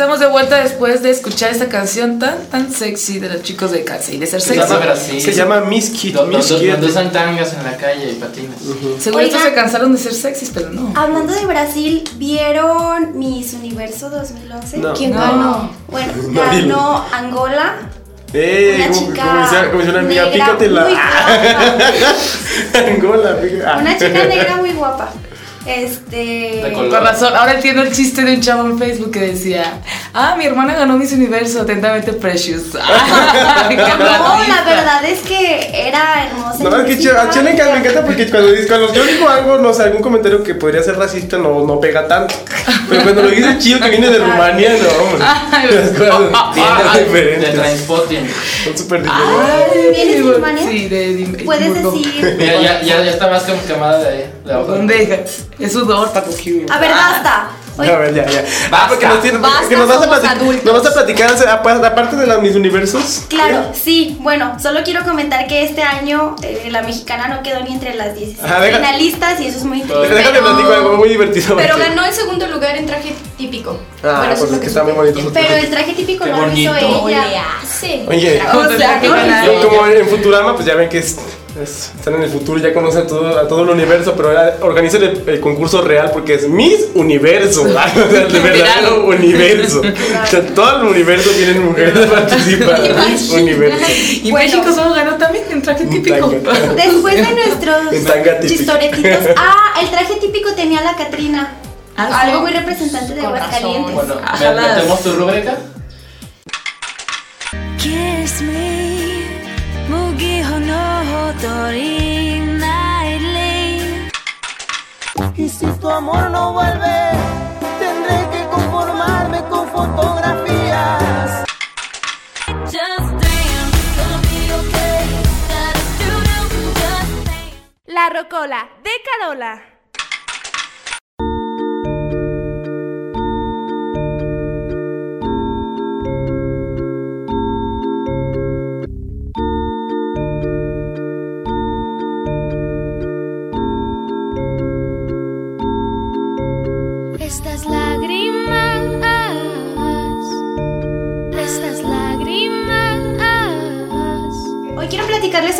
Estamos de vuelta después de escuchar esta canción tan tan sexy de los chicos de casa y de ser Se sexy. llama. Se llama Miss Kid. Donde Miss Kid. donde usan tangas en la calle y patines. Seguro estos Oigan. se cansaron de ser sexys, pero no. Hablando de Brasil, ¿vieron Miss Universo 2011? No. ¿Quién No. ganó? Bueno, No, ganó Angola. Eh, Una como, chica como decía, como decía una amiga, negra pícatela. muy guapa. Angola, ah. Una chica negra muy guapa. Este. Con razón, ahora entiendo el chiste de un chavo en Facebook que decía, ah, mi hermana ganó Miss Universo, atentamente Precious. Qué No, la verdad es que era hermosa. No, es que a Chile me encanta, porque cuando, dice- cuando yo digo algo, no sé, algún comentario que podría ser racista no, no pega tanto. Pero cuando lo dice chido que viene de Rumania, no, hombre. Ay, Las cosas Viene son de, de diferentes. Transpotting. Son súper diferentes. Ay, ¿Vienes de Rumania? Sí, de Edimburgo. Puedes decir. Mira, ya, ya, ya está más que quemada de ahí. De. ¿Dónde? Es sudor, Paco Q. A ver, basta. Oye, A ver, ya, ya. Basta. Ah, porque nos, tiene- Basta, que nos vas a platicar, adultos. nos vas a platicar, o sea, apa- aparte de las mis universos. Claro, sí. Bueno, solo quiero comentar que este año eh, la mexicana no quedó ni entre las 10 Ajá, deja- finalistas y eso es muy Déjame triste. Pero- platico algo muy divertido. Pero ganó en segundo lugar en traje típico. Ah, Bueno, eso pues es que está muy bonito. Pero el traje típico no lo hizo bonito. ¿Cómo le ella. hace? Oye, O sea, que no, ganar. yo- como en Futurama, pues ya ven que es, es- están en el futuro, ya conocen todo, a todo el universo, pero ahora organizan el, el concurso real porque es Miss Universo, o sea, el verdadero universo. O sea, todo el universo tienen mujeres a participar. Miss Universo. Y Bueno. México solo ganó también en traje típico. Después de nuestros chistoretitos. Ah, el traje típico tenía la Catrina. Ah. Algo muy representante de Aguascalientes. Bueno, Ajá, ¿me- las- ¿metemos tu rúbrica? Kiss me, nightly. Y si tu amor no vuelve, tendré que conformarme con fotografías. Just dance, gonna be okay. Gotta do do, just dance. La Rocola de Carola.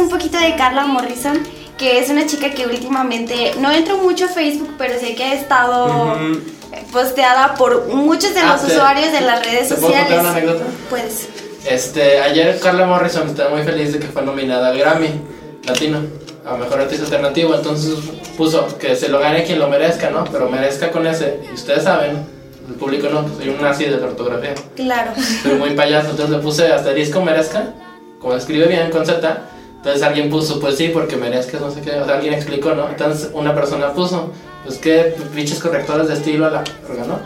Un poquito de Carla Morrison, que es una chica que últimamente no entro mucho a Facebook, pero sé que ha estado posteada por muchos de Ah, los te- usuarios de las redes ¿te puedo sociales. contar una anécdota? Puedes. Este, ayer Carla Morrison estaba muy feliz de que fue nominada al Grammy Latino a Mejor Artista Alternativo, entonces puso que se lo gane quien lo merezca, ¿no? Pero merezca con ese, y ustedes saben, el público no, que soy un nazi de la ortografía, Claro. soy muy payaso, entonces le puse asterisco merezca, como escribe bien con Z, entonces alguien puso, pues sí, porque merezcas, no sé qué, o sea, alguien explicó, ¿no? Entonces una persona puso, pues qué pinches correctores de estilo a la verga, ¿no?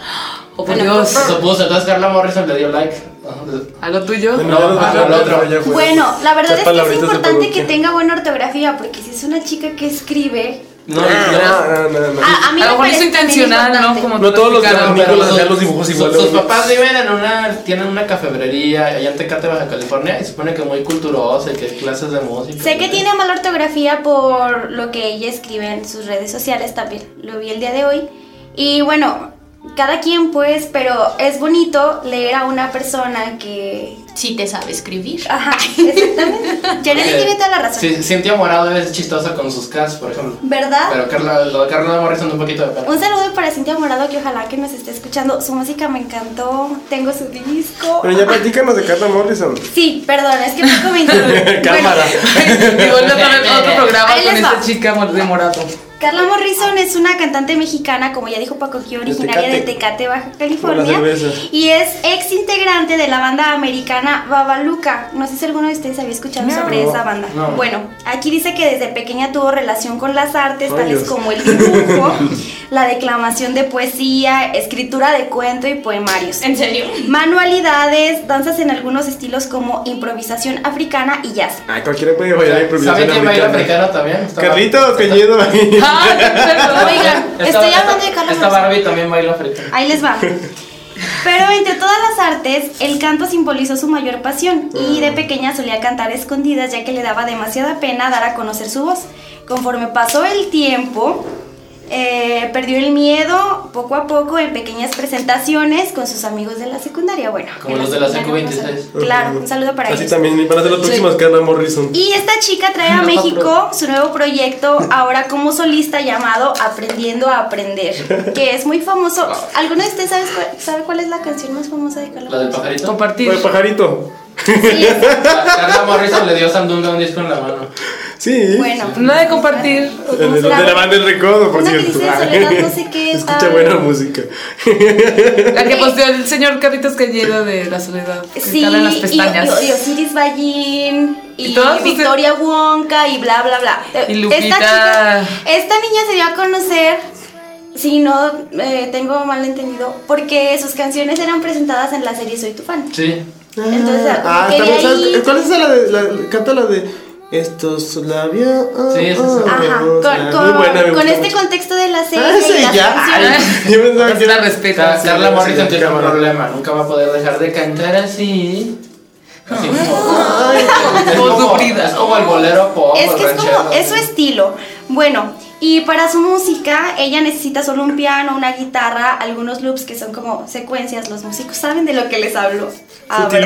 Oh, por Dios. Eso puso, entonces Carla Morrison le dio like. Ajá, ¿Algo tuyo? No, al otro. Ya fue. Bueno, la verdad es que es importante que tenga buena ortografía, porque si es una chica que escribe, No, No, no, no, no, no. a, a mí A lo me mejor es intencional, ¿no? Como No todos los hacían los dibujos iguales. Sus papás viven en una, tienen una cafebrería allá en Tecate, Baja California, y se supone que muy culturosa y que hay clases de música. Sé que tiene mala ortografía por lo que ella escribe en sus redes sociales también. Lo vi el día de hoy. Y bueno, cada quien pues, pero es bonito leer a una persona que... Sí te sabe escribir. Ajá, exactamente. Janet Eh, tiene toda la razón. Sí, Cintia Morado es chistosa con sus cas, por ejemplo. ¿Verdad? Pero Carla, lo de Carla Morrison un poquito de pena. Un saludo para Cintia Morado que ojalá que nos esté escuchando. Su música me encantó. Tengo su disco. Pero ya platícanos de Carla Morrison. Sí, perdón, es que me comenté. Cámara. Y vuelve a tener otro programa Ahí con esta chica de morato. Carla Morrison es una cantante mexicana, como ya dijo Paco, que originaria de Tecate. Tecate, Baja California. Y es ex integrante de la banda americana Babaluca. No sé si alguno de ustedes había escuchado sobre esa banda. No. Bueno, aquí dice que desde pequeña tuvo relación con las artes, tales Dios. como el dibujo, la declamación de poesía, escritura de cuento y poemarios. ¿En serio? Manualidades, danzas en algunos estilos como improvisación africana y jazz. Ay, cualquiera puede bailar improvisación ¿Saben quién baila africana. africano también? Carlito Cañedo. Ah, perdón. Oigan, Esta- estoy hablando de Carlos Esta. Barbie también baila africano. Ahí les va. Pero entre todas las artes, el canto simbolizó su mayor pasión y de pequeña solía cantar a escondidas ya que le daba demasiada pena dar a conocer su voz. Conforme pasó el tiempo, eh, perdió el miedo poco a poco en pequeñas presentaciones con sus amigos de la secundaria. Bueno, Como los de la secundaria Secu pasó- 26. Claro, un saludo para Así ellos. también van a ser los próximos Carla Morrison. Y esta chica trae a México su nuevo proyecto ahora como solista llamado Aprendiendo a Aprender, que es muy famoso. ¿Alguno de ustedes sabe cuál, sabe cuál es la canción más famosa de Carla? La del pajarito. Compartir. Oye, pajarito. Sí, Carla Morrison le dio a Sandunga un disco en la mano. Sí. bueno. Nada de compartir. El de, de la banda del recodo, por Una cierto. Soledad, no sé qué, Escucha buena música. La que posteó el señor Carlitos Cañedo de la soledad. Que Sí, en las y, pestañas. y- y Osiris Ballín y, ¿Y Victoria Wonka y bla bla bla. Y Lupita. Esta, chica- esta niña se dio a conocer, si no eh, tengo mal entendido, porque sus canciones eran presentadas en la serie Soy tu fan. Sí. Entonces, Ah, que también, ¿sabes? ¿Cuál es la de. La, canta la de. Estos labios. Sí, esa es- Ajá, con, Muy con- buena, con este mucho. contexto de la serie Ah, y sí, las ya. canciones. Ay, yo pensaba que la sí, Carla sí, Morrison sí, tiene un problema. Nunca va a poder dejar de cantar así. Así como. es Como como- sufrida. Es como el bolero pop. Es que es ranchero, como, es su estilo. Bueno, y para su música, ella necesita solo un piano, una guitarra, algunos loops que son como secuencias. Los músicos saben de lo que les hablo. Ah.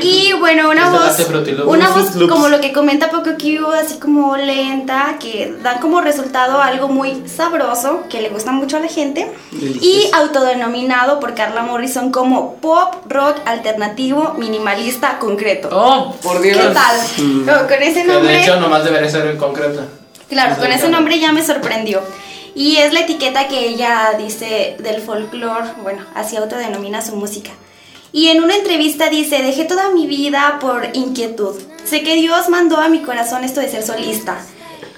Y bueno, una Es de voz, una voz Loops. como lo que comenta Poco Q, así como lenta, que dan como resultado algo muy sabroso, que le gusta mucho a la gente, y autodenominado por Carla Morrison como pop rock alternativo minimalista concreto. Oh, por Dios. ¿Qué tal? Con- Con ese Que de nombre, hecho, nomás debería ser en concreto. Claro, con ese nombre ya me sorprendió. Y es la etiqueta que ella dice del folclore, bueno, así autodenomina su música. Y en una entrevista dice, dejé toda mi vida por inquietud. Sé que Dios mandó a mi corazón esto de ser solista.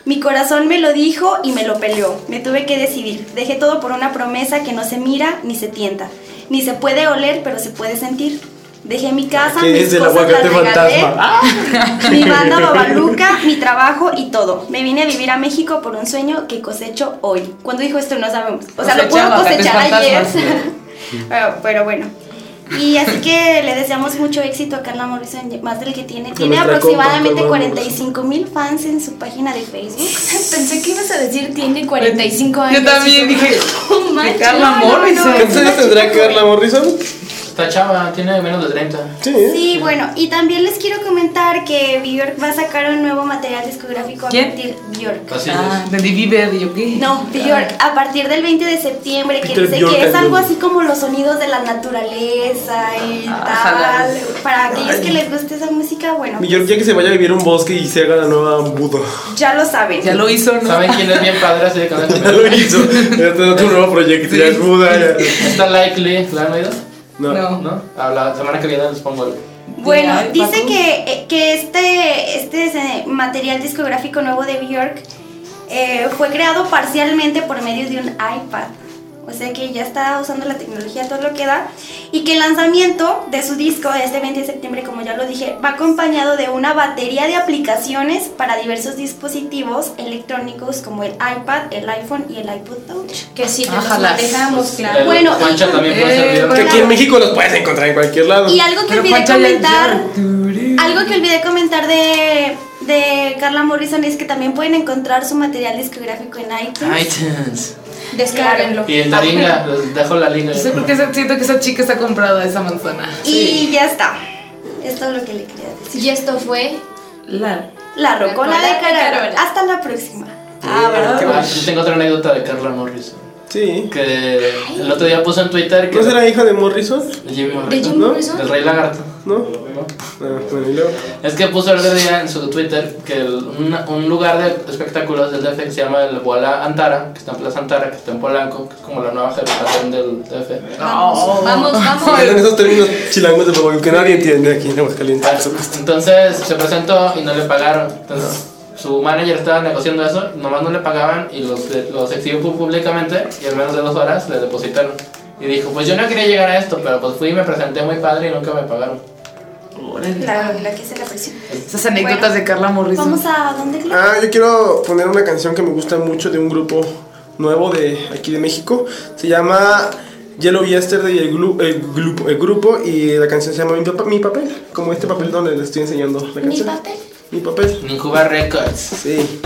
Mi corazón me lo dijo y me lo peleó. Me tuve que decidir. Dejé todo por una promesa que no se mira ni se tienta. Ni se puede oler, pero se puede sentir. Dejé mi casa, Que mis es cosas aguacate las regalé, fantasma. mi banda Babaluca, mi trabajo y todo. Me vine a vivir a México por un sueño que cosecho hoy. ¿Cuándo dijo esto? No sabemos. O sea, lo puedo cosechar ayer. pero, pero bueno. Y así que le deseamos mucho éxito a Carla Morrison, más del que tiene. Tiene aproximadamente compa, Carla 45 mil fans en su página de Facebook. Pensé que ibas a decir tiene 45 años. Yo también dije. Oh. Carla Morrison. no. ¿Cuántos años tendrá Carla Morrison? Esta chava tiene menos de 30. Sí. Sí, bueno, y también les quiero comentar que Björk va a sacar un nuevo material discográfico a partir. Así Ah, es. de Bieber, ¿y yo qué? No, Björk, a partir del 20 de septiembre, que Peter dice Bjork que es algo así como los sonidos de la naturaleza y Ojalá. tal. Para aquellos que les guste esa música, bueno, Mi York ya que se vaya a vivir un bosque y se haga la nueva Buda. ya lo saben. Ya lo hizo, ¿no? ¿Saben quién es bien padre? Así de Ya lo hizo. Ya otro nuevo proyecto. Ya es Buda. ya. Está Likely, ¿la han oído? No. No. ¿No? A la semana que viene les pongo el. Bueno, dice que, eh, que este, este es, eh, material discográfico nuevo de Björk eh, fue creado parcialmente por medio de un iPad. O sea que ya está usando la tecnología todo lo que da. Y que el lanzamiento de su disco este 20 de septiembre, como ya lo dije, va acompañado de una batería de aplicaciones para diversos dispositivos electrónicos como el iPad, el iPhone y el iPod Touch. Que sí, que Ojalá. manejamos, Pues, claro. el Bueno, Juancha y- también puede Eh, Que aquí en México los puedes encontrar en cualquier lado. Y algo que Pero olvidé Juancha comentar, ya- algo que olvidé comentar de, de Carla Morrison es que también pueden encontrar su material discográfico en iTunes. iTunes. Descárguenlo. Y en Taringa, les dejo la liga. No sé por qué se- siento que esa chica está comprada esa manzana. Y ya está. Es todo lo que le quería decir. Y esto fue. La. La rocola de de Carola. Carola. Hasta la próxima. Ah, ¿verdad? Ah, yo tengo otra anécdota de Carla Morrison. Sí. Que el otro día puso en Twitter que. ¿No será hija de Morrison? de Jimmy ¿De Morrison. Jim ¿no? Morrison? Del Rey Lagarto. ¿No? ¿no? Ah, bueno, y luego. Es que puso el otro día en su Twitter que el- una- un lugar de espectáculos del DF que se llama el Boala Antara, que está en Plaza Antara, que está en Polanco, que es como la nueva generación del DF. Vamos, vamos, vamos. Eran esos términos chilangos de que nadie entiende aquí en Aguascalientes, por supuesto. Entonces se presentó y no le pagaron. Entonces su manager estaba negociando eso, nomás no le pagaban y los, los exhibió públicamente y en menos de dos horas le depositaron. Y dijo, pues yo no quería llegar a esto, pero pues fui y me presenté muy padre y nunca me pagaron. La, la que se la presión. Esas anécdotas de Carla Morrison. Vamos a dónde? Ah, yo quiero poner una canción que me gusta mucho de un grupo nuevo de aquí de México. Se llama Yellow Yesterday, el, glu- el, glu- el grupo, y la canción se llama Mi, Papa- Mi papel, como este papel donde le estoy enseñando la Mi canción. papel. Mi papel. Incuba Records. Sí.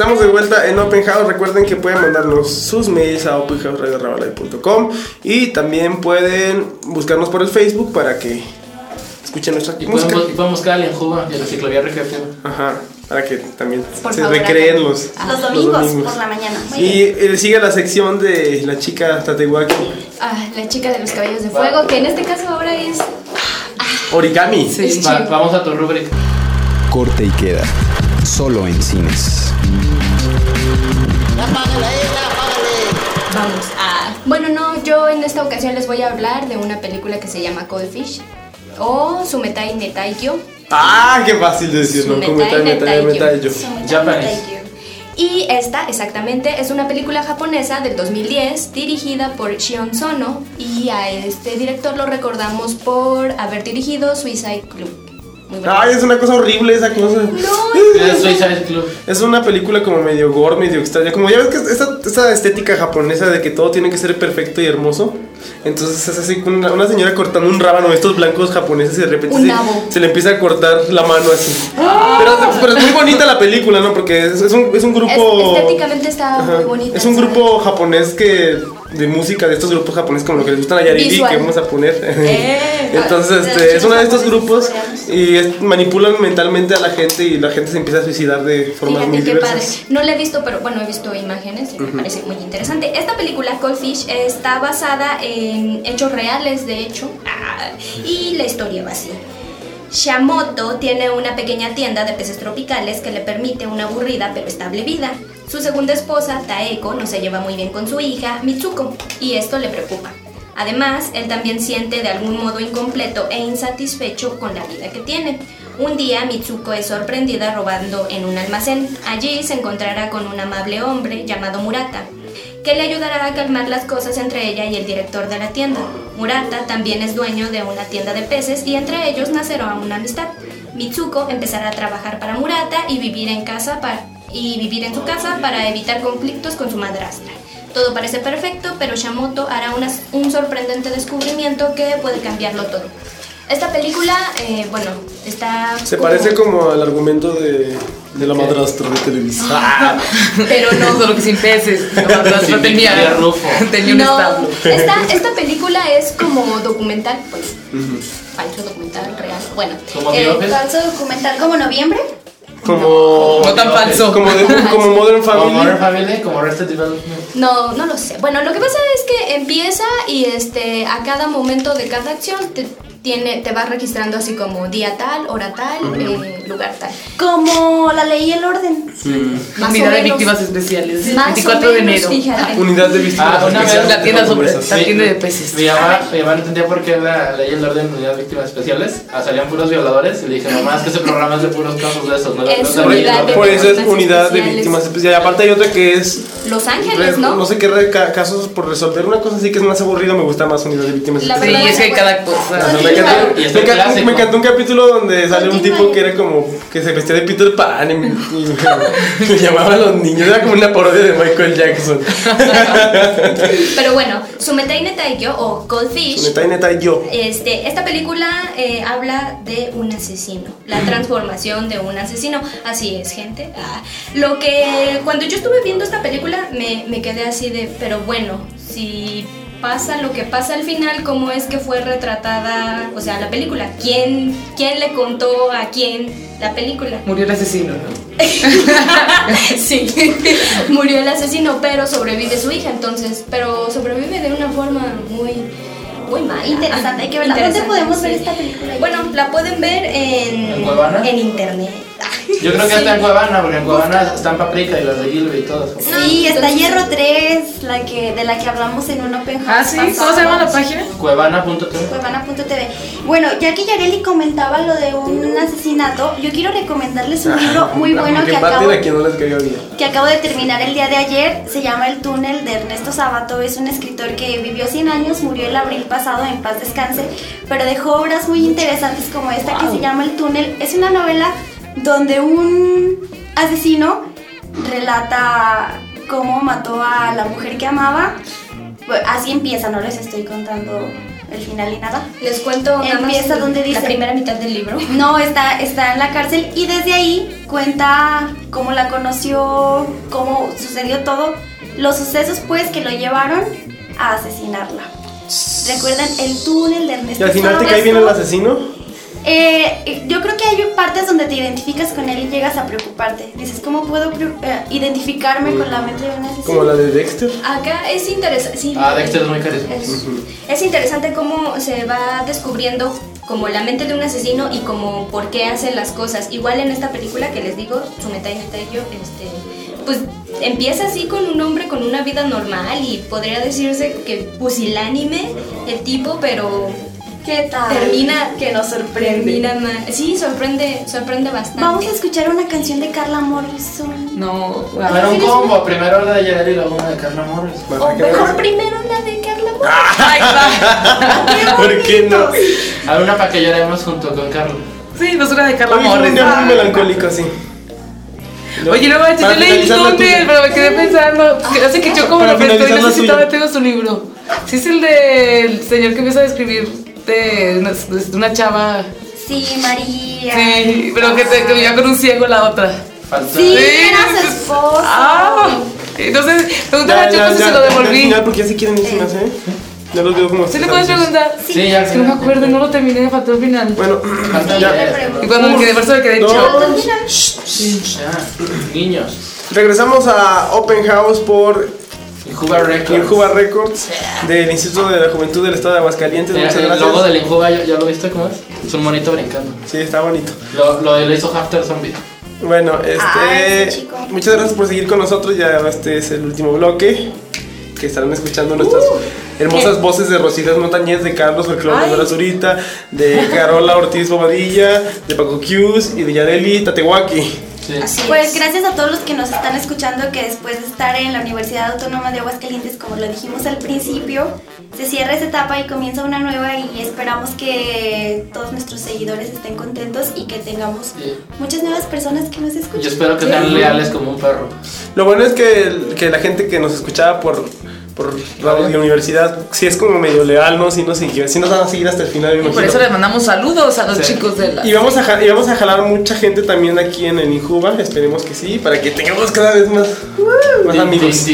Estamos de vuelta en Open House. Recuerden que pueden mandarnos sus mails a openhouseradiorabalay.com y también pueden buscarnos por el Facebook para que escuchen nuestra Y música. pueden, bu- y pueden buscar al Injuba y a la ciclovía recreativa. Ajá, para que también Por se favor, recreen los, Los domingos, por la mañana. Muy Y bien. eh, sigue la sección de la chica Tatewaki. Ah, la chica de los cabellos de fuego, que en este caso ahora es Origami. Va- vamos a tu rúbrica. Corte y queda. Solo en cines. Vamos a. Bueno, no, yo en esta ocasión les voy a hablar de una película que se llama Cold Fish o Sumetai Netaikyo. Ah, qué fácil de decirlo. Sumetai Netaikyo. Y esta, exactamente, es una película japonesa del 2010 dirigida por Shion Sono y a este director lo recordamos por haber dirigido Suicide Club. Ay, es una cosa horrible esa cosa. Es Suicide Club. Es una película como medio gore, medio extraña. Como ya ves que esta, esta estética japonesa de que todo tiene que ser perfecto y hermoso. Entonces es así con una, una señora cortando un rábano de estos blancos japoneses y de repente se, le empieza a cortar la mano así. Pero, pero es muy bonita la película, ¿no? Porque es, es un, es un grupo... Es- estéticamente está Ajá. muy bonita. Es un ¿sabes? grupo japonés que de música de estos grupos japoneses como lo que les gustan a Yariri que vamos a poner. Eh. Entonces este, es uno de estos grupos y es- manipulan mentalmente a la gente y la gente se empieza a suicidar de formas muy Fíjate padre. diversas. No la he visto, pero bueno, he visto imágenes y me parece muy interesante. Esta película, Cold Fish, está basada en hechos reales, de hecho, Ah, y la historia va así. Shamoto tiene una pequeña tienda de peces tropicales que le permite una aburrida pero estable vida. Su segunda esposa, Taeko, no se lleva muy bien con su hija, Mitsuko, y esto le preocupa. Además, él también siente de algún modo incompleto e insatisfecho con la vida que tiene. Un día Mitsuko es sorprendida robando en un almacén. Allí se encontrará con un amable hombre llamado Murata, que le ayudará a calmar las cosas entre ella y el director de la tienda. Murata también es dueño de una tienda de peces y entre ellos nacerá una amistad. Mitsuko empezará a trabajar para Murata y vivir en casa para, y vivir en su casa para evitar conflictos con su madrastra. Todo parece perfecto, pero Shamoto hará un sorprendente descubrimiento que puede cambiarlo todo. Esta película, eh, bueno, está... Se como- parece como al argumento de, de la madrastra de televisión. Ah. Pero no, solo que sin peces. La madrastra tenía, tenía un No, establo. esta, esta película es como documental, pues, falso documental, real. Bueno, ¿Como eh? Falso documental como noviembre. Como, No tan falso. como, de- como Modern Como Family. Modern Family, como Arrested Development. No, no lo sé. Bueno, lo que pasa es que empieza y este a cada momento de cada acción te, tiene, te va registrando así como día tal, hora tal, eh, lugar tal. Como la ley y el orden. Más Unidad o de menos. víctimas especiales. Más o 24 de enero. fíjate. Unidad de víctimas Ah, una vez especiales la tienda sobre- la tienda de peces. Mi mamá, mi mamá no entendía por qué la ley y el orden de unidad de víctimas especiales. Ah, salían puros violadores. Y le dije, mamá, es que ese programa es de puros casos de esos. No, Es no unidad de. Por eso es víctimas unidad de especiales. víctimas especiales. Aparte hay otra que es Los Ángeles, ¿no? no sé qué casos por resolver. Una cosa así que es más aburrido, me gusta más unidad de víctimas La Sí, especiales. verdad es que cada cosa. Me, encantó, Y es me un encantó- clásico. me encantó un capítulo donde sale un tipo que era como que se vestía de Peter Pan y, y me llamaba a los niños. Era como una parodia de Michael Jackson. Pero bueno, Sumetai Netaikyo o Cold Fish Neta y neta yo. Este, esta película eh, habla de un asesino, la transformación de un asesino. Así es, gente. Ah, lo que cuando yo estuve viendo esta película me, me quedé así de, pero bueno, si pasa lo que pasa al final, ¿cómo es que fue retratada, o sea, la película? ¿Quién, quién le contó a quién la película? Murió el asesino, ¿no? sí, murió el asesino, pero sobrevive su hija, entonces, pero sobrevive de una forma muy, muy mala. Interesante, hay que verla. ¿Dónde podemos ver esta película? Bueno, la pueden ver en, ¿En en internet. Yo creo que Sí. está en Cuevana, porque en Cuevana están Paprika y las de Gilby y todo eso. Sí, está Hierro 3, la que, de la que hablamos en un Open House. Ah, sí. ¿Cómo pasado. se llama la página? Cuevana.tv. Cuevana.tv. Bueno, ya que Yareli comentaba lo de un asesinato, yo quiero recomendarles un libro muy bueno que acabo, no que acabo de terminar el día de ayer. Se llama El túnel de Ernesto Sabato. Es un escritor que vivió 100 años, murió el abril pasado, en paz descanse, pero dejó obras muy interesantes como esta que se llama El túnel. Es una novela donde un asesino relata cómo mató a la mujer que amaba. Pues, así empieza, no les estoy contando el final y nada. Les cuento Empieza donde dice la primera mitad del libro. No, está, está en la cárcel y desde ahí cuenta cómo la conoció, cómo sucedió todo, los sucesos pues que lo llevaron a asesinarla. ¿Recuerdan el túnel de Ernesto Y al final te cae bien el asesino. Eh, yo creo que hay partes donde te identificas con él y llegas a preocuparte. Dices, ¿cómo puedo eh, identificarme con la mente de un asesino? Como la de Dexter. Acá es interesante. sí, Ah, Dexter es muy carismático. Es, es interesante cómo se va descubriendo como la mente de un asesino y como por qué hace las cosas. Igual en esta película que les digo, Sumetai Netayo, este, pues empieza así con un hombre con una vida normal y podría decirse que pusilánime el tipo, pero ¿Qué tal? termina que nos sorprende. termina. Sí, sorprende, sorprende bastante. Vamos a escuchar una canción de Carla Morrison. No. A ver, un combo. Primero la de Gerard y luego una de Carla Morris. O mejor primero la de Carla Morrison. Ahí va. ¿Por qué no? A ver, una para que lloremos junto con Carla. Sí, los una de Carla fue un día muy melancólico, sí. Oye, no manches, yo leí tuya. pero me quedé pensando. Hace que yo como lo prestó y finalizar la necesitaba, tengo su libro. Sí, es el del señor que empieza a describir de una, una chava. Sí, María. Sí, pero que, te, que vivía con un ciego la otra. Falta. Sí, era su esposo. Ah, entonces, pregúntale a Choco si ya, se lo devolví. porque ya se quieren ir, se me hace, ¿eh? Ya los veo como. ¿Sí le puedes preguntar? Sí, ya. Es que no me acuerdo, no lo terminé, me faltó el final. Bueno, ya. Y cuando me quedé, por eso me quedé. Niños. Regresamos a Open House por Injuba Records. Injuba Records del Instituto de la Juventud del Estado de Aguascalientes. Mira, Muchas el gracias. logo del Injuba, ¿ya, ya lo viste cómo es? Es un monito brincando. Sí, está bonito. Lo, lo, lo hizo After Zombie. Bueno, este. Ay, muchas gracias por seguir con nosotros. Ya este es el último bloque. Que estarán escuchando nuestras hermosas voces de Rositas Montañez, de Carlos Ferclón Ay. de Zurita, de Carola Ortiz Bobadilla, de Paco Cus y de Yareli Tatewaki. Sí. Así Pues es. gracias a todos los que nos están escuchando que después de estar en la Universidad Autónoma de Aguascalientes, como lo dijimos al principio, se cierra esa etapa y comienza una nueva y esperamos que todos nuestros seguidores estén contentos y que tengamos Sí. muchas nuevas personas que nos escuchen. Yo espero que sean leales como un perro. Lo bueno es que, que la gente que nos escuchaba por, por la, la universidad, sí es como medio leal, ¿no? Sí nos, siguió, sí nos van a seguir hasta el final, me Y por imagino. eso les mandamos saludos a los Sí. chicos de la. Y vamos, a, y vamos a jalar mucha gente también aquí en el Injuba, esperemos que sí, para que tengamos cada vez más, más amigos.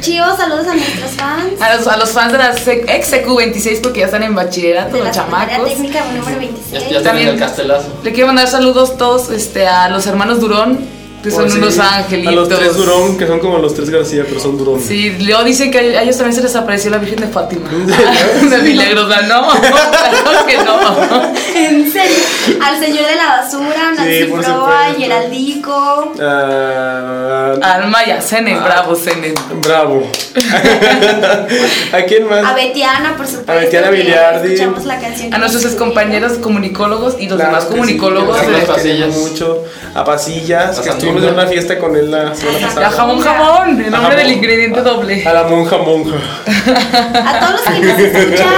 Chivos, saludos a nuestros fans. A los, a los fans de la sec- ex CQ26 porque ya están en bachillerato, De los chamacos. técnica número Ya, 26. ya están en También- el castelazo. Le quiero mandar saludos todos este, a los hermanos Durón, que son Oh, sí. unos angelitos. A los tres Durón, que son como los tres García, pero son Durón. Sí, luego dicen que a ellos también se les apareció la Virgen de Fátima. de milagrosa, no, claro que no. En serio. Al señor de la basura, Nancy por Proa, supuesto. Geraldico. Ah, Alma y a Zenen, bravo Zenen. bravo. ¿A quién más? A Betiana, por supuesto. A Betiana. Escuchamos la canción. A nuestros compañeros comunicólogos y los Claro demás sí, comunicólogos de- los Pasillas. mucho. A Pasillas, que A estuvimos en una fiesta con él la semana La pasada. jamón jamón, el nombre Jamón. del ingrediente doble. A la monja monja. A todos los que nos escuchan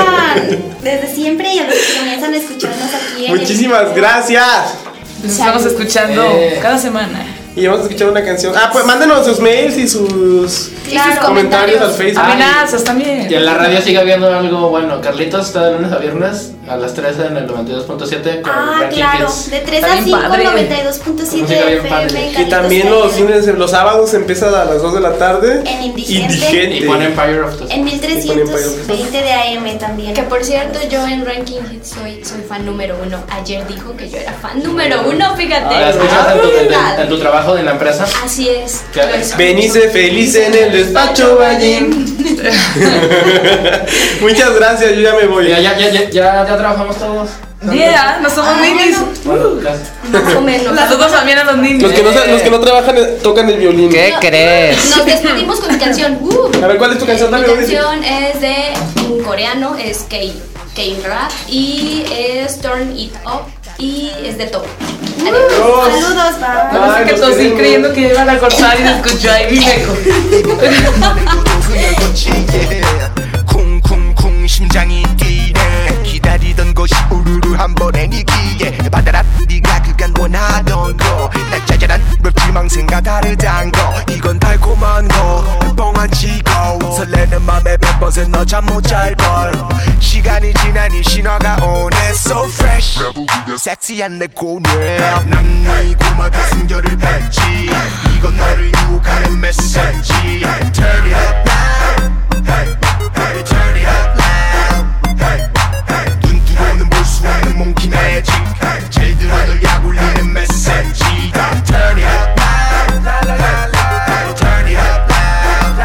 desde siempre y a los que comienzan a escucharnos aquí. Muchísimas gracias. Los estamos escuchando Eh. cada semana. Y vamos a escuchar una canción. Ah, pues mándenos sus mails y sus Claro. comentarios al Facebook. Amenazas también. Y en la radio sigue habiendo algo bueno. Carlitos está de lunes a viernes a las 13 en el 92.7 con Ah, claro. Kids. De 3 Está a bien 5, padre. 92.7 Música bien FM. padre. Y también los fines, los sábados empieza a las 2 de la tarde. En Indigente. Y pon Empire of the En 1320 de AM también. Que por cierto, yo en Ranking Hits soy, soy fan número uno. Ayer dijo que yo era fan número uno, fíjate. Ahora escuchas en tu, en en tu trabajo en la empresa. Así es. ¿Qué? escucho. Venice feliz en el despacho, Ballín. Muchas gracias, yo ya me voy. Ya, ya, ya, ya, ya, ya trabajamos todos. Yeah, no somos ninis. Bueno, casi. Más o menos. También a los ninis. Los que, no, los que no trabajan eh, tocan el violín. crees? Nos despedimos con mi canción. Uh. A ver, ¿cuál es tu canción? Mi canción es de un coreano, es K, K-Rap y es Turn It Up y es de todo. Adiós. Saludos, bye. No sé los tosí creyendo que iban a cortar y escuchó ahí mi eco. 쿵쿵쿵 심장이 뛰네 기다리던 것이 우르르 한 번에 니기에 받아라 네가 그간 원하던 거 날 짜잘한 맵질망생과 다르단 거. 이건 달콤한 거. 뻥한 치고 설레는 맘에 100% 너잠 못 잘걸 시간이 지나니 신화가 오네. So fresh. 섹시한 내 고뇌. 난 너의 고마운 숨결을 뱉지. 이건 너를 유혹하는 메시지 Turn it up now. Hey, hey, turn it up loud hey, hey. 눈 뜨고는 볼 수 없는 몽키 매직 제일 들어 널 약올리는 메시지 Turn it up loud la, la, la, la. Turn it up loud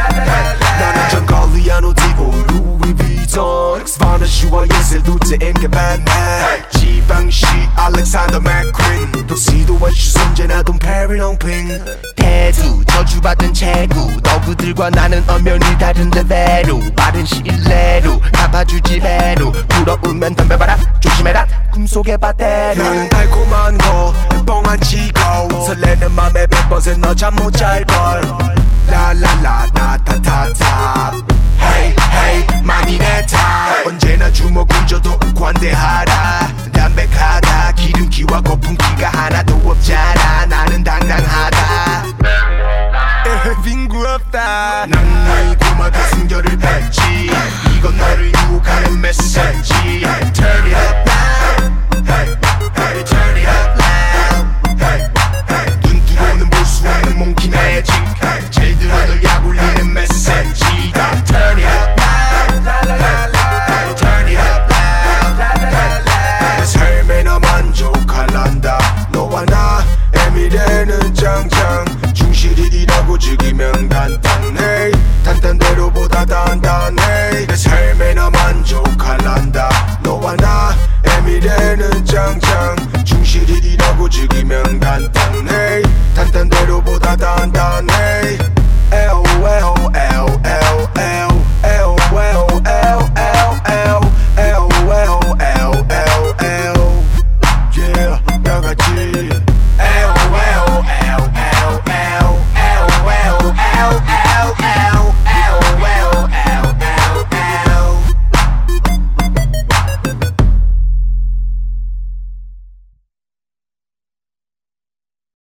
나는 전 걸리아노 디고 루이 비톤 스파니쉬와 예슬 둘째인 게 반만 지방시 알렉산더 맥퀸. 도시도와 시선제나 돈 페리롱핑 대두 저주받은 체구 너구들과 나는 엄연히 다른데 배로. 빠른 시일 내로 갚아주지 배로. 부러우면 덤벼봐라. 조심해라. 꿈속의 바대로. 난 달콤한 거 뻥한 치고 설레는 맘에 100%너잠 못 잘걸. 라라라 나타타타 Hey hey 많이 내타 언제나 주먹을 져도 과 관대하다 담백하다. 기름기와 거품기가 하나도 없잖아. 나는 당당하다. 빙구 없다. 난 나의 고마다 순결을 뺐지. 이건 너를 유혹하는 메시지. Turn it up now 왕창 충실히 일하고 즐기면 단단해. 단단대로보다 단단해.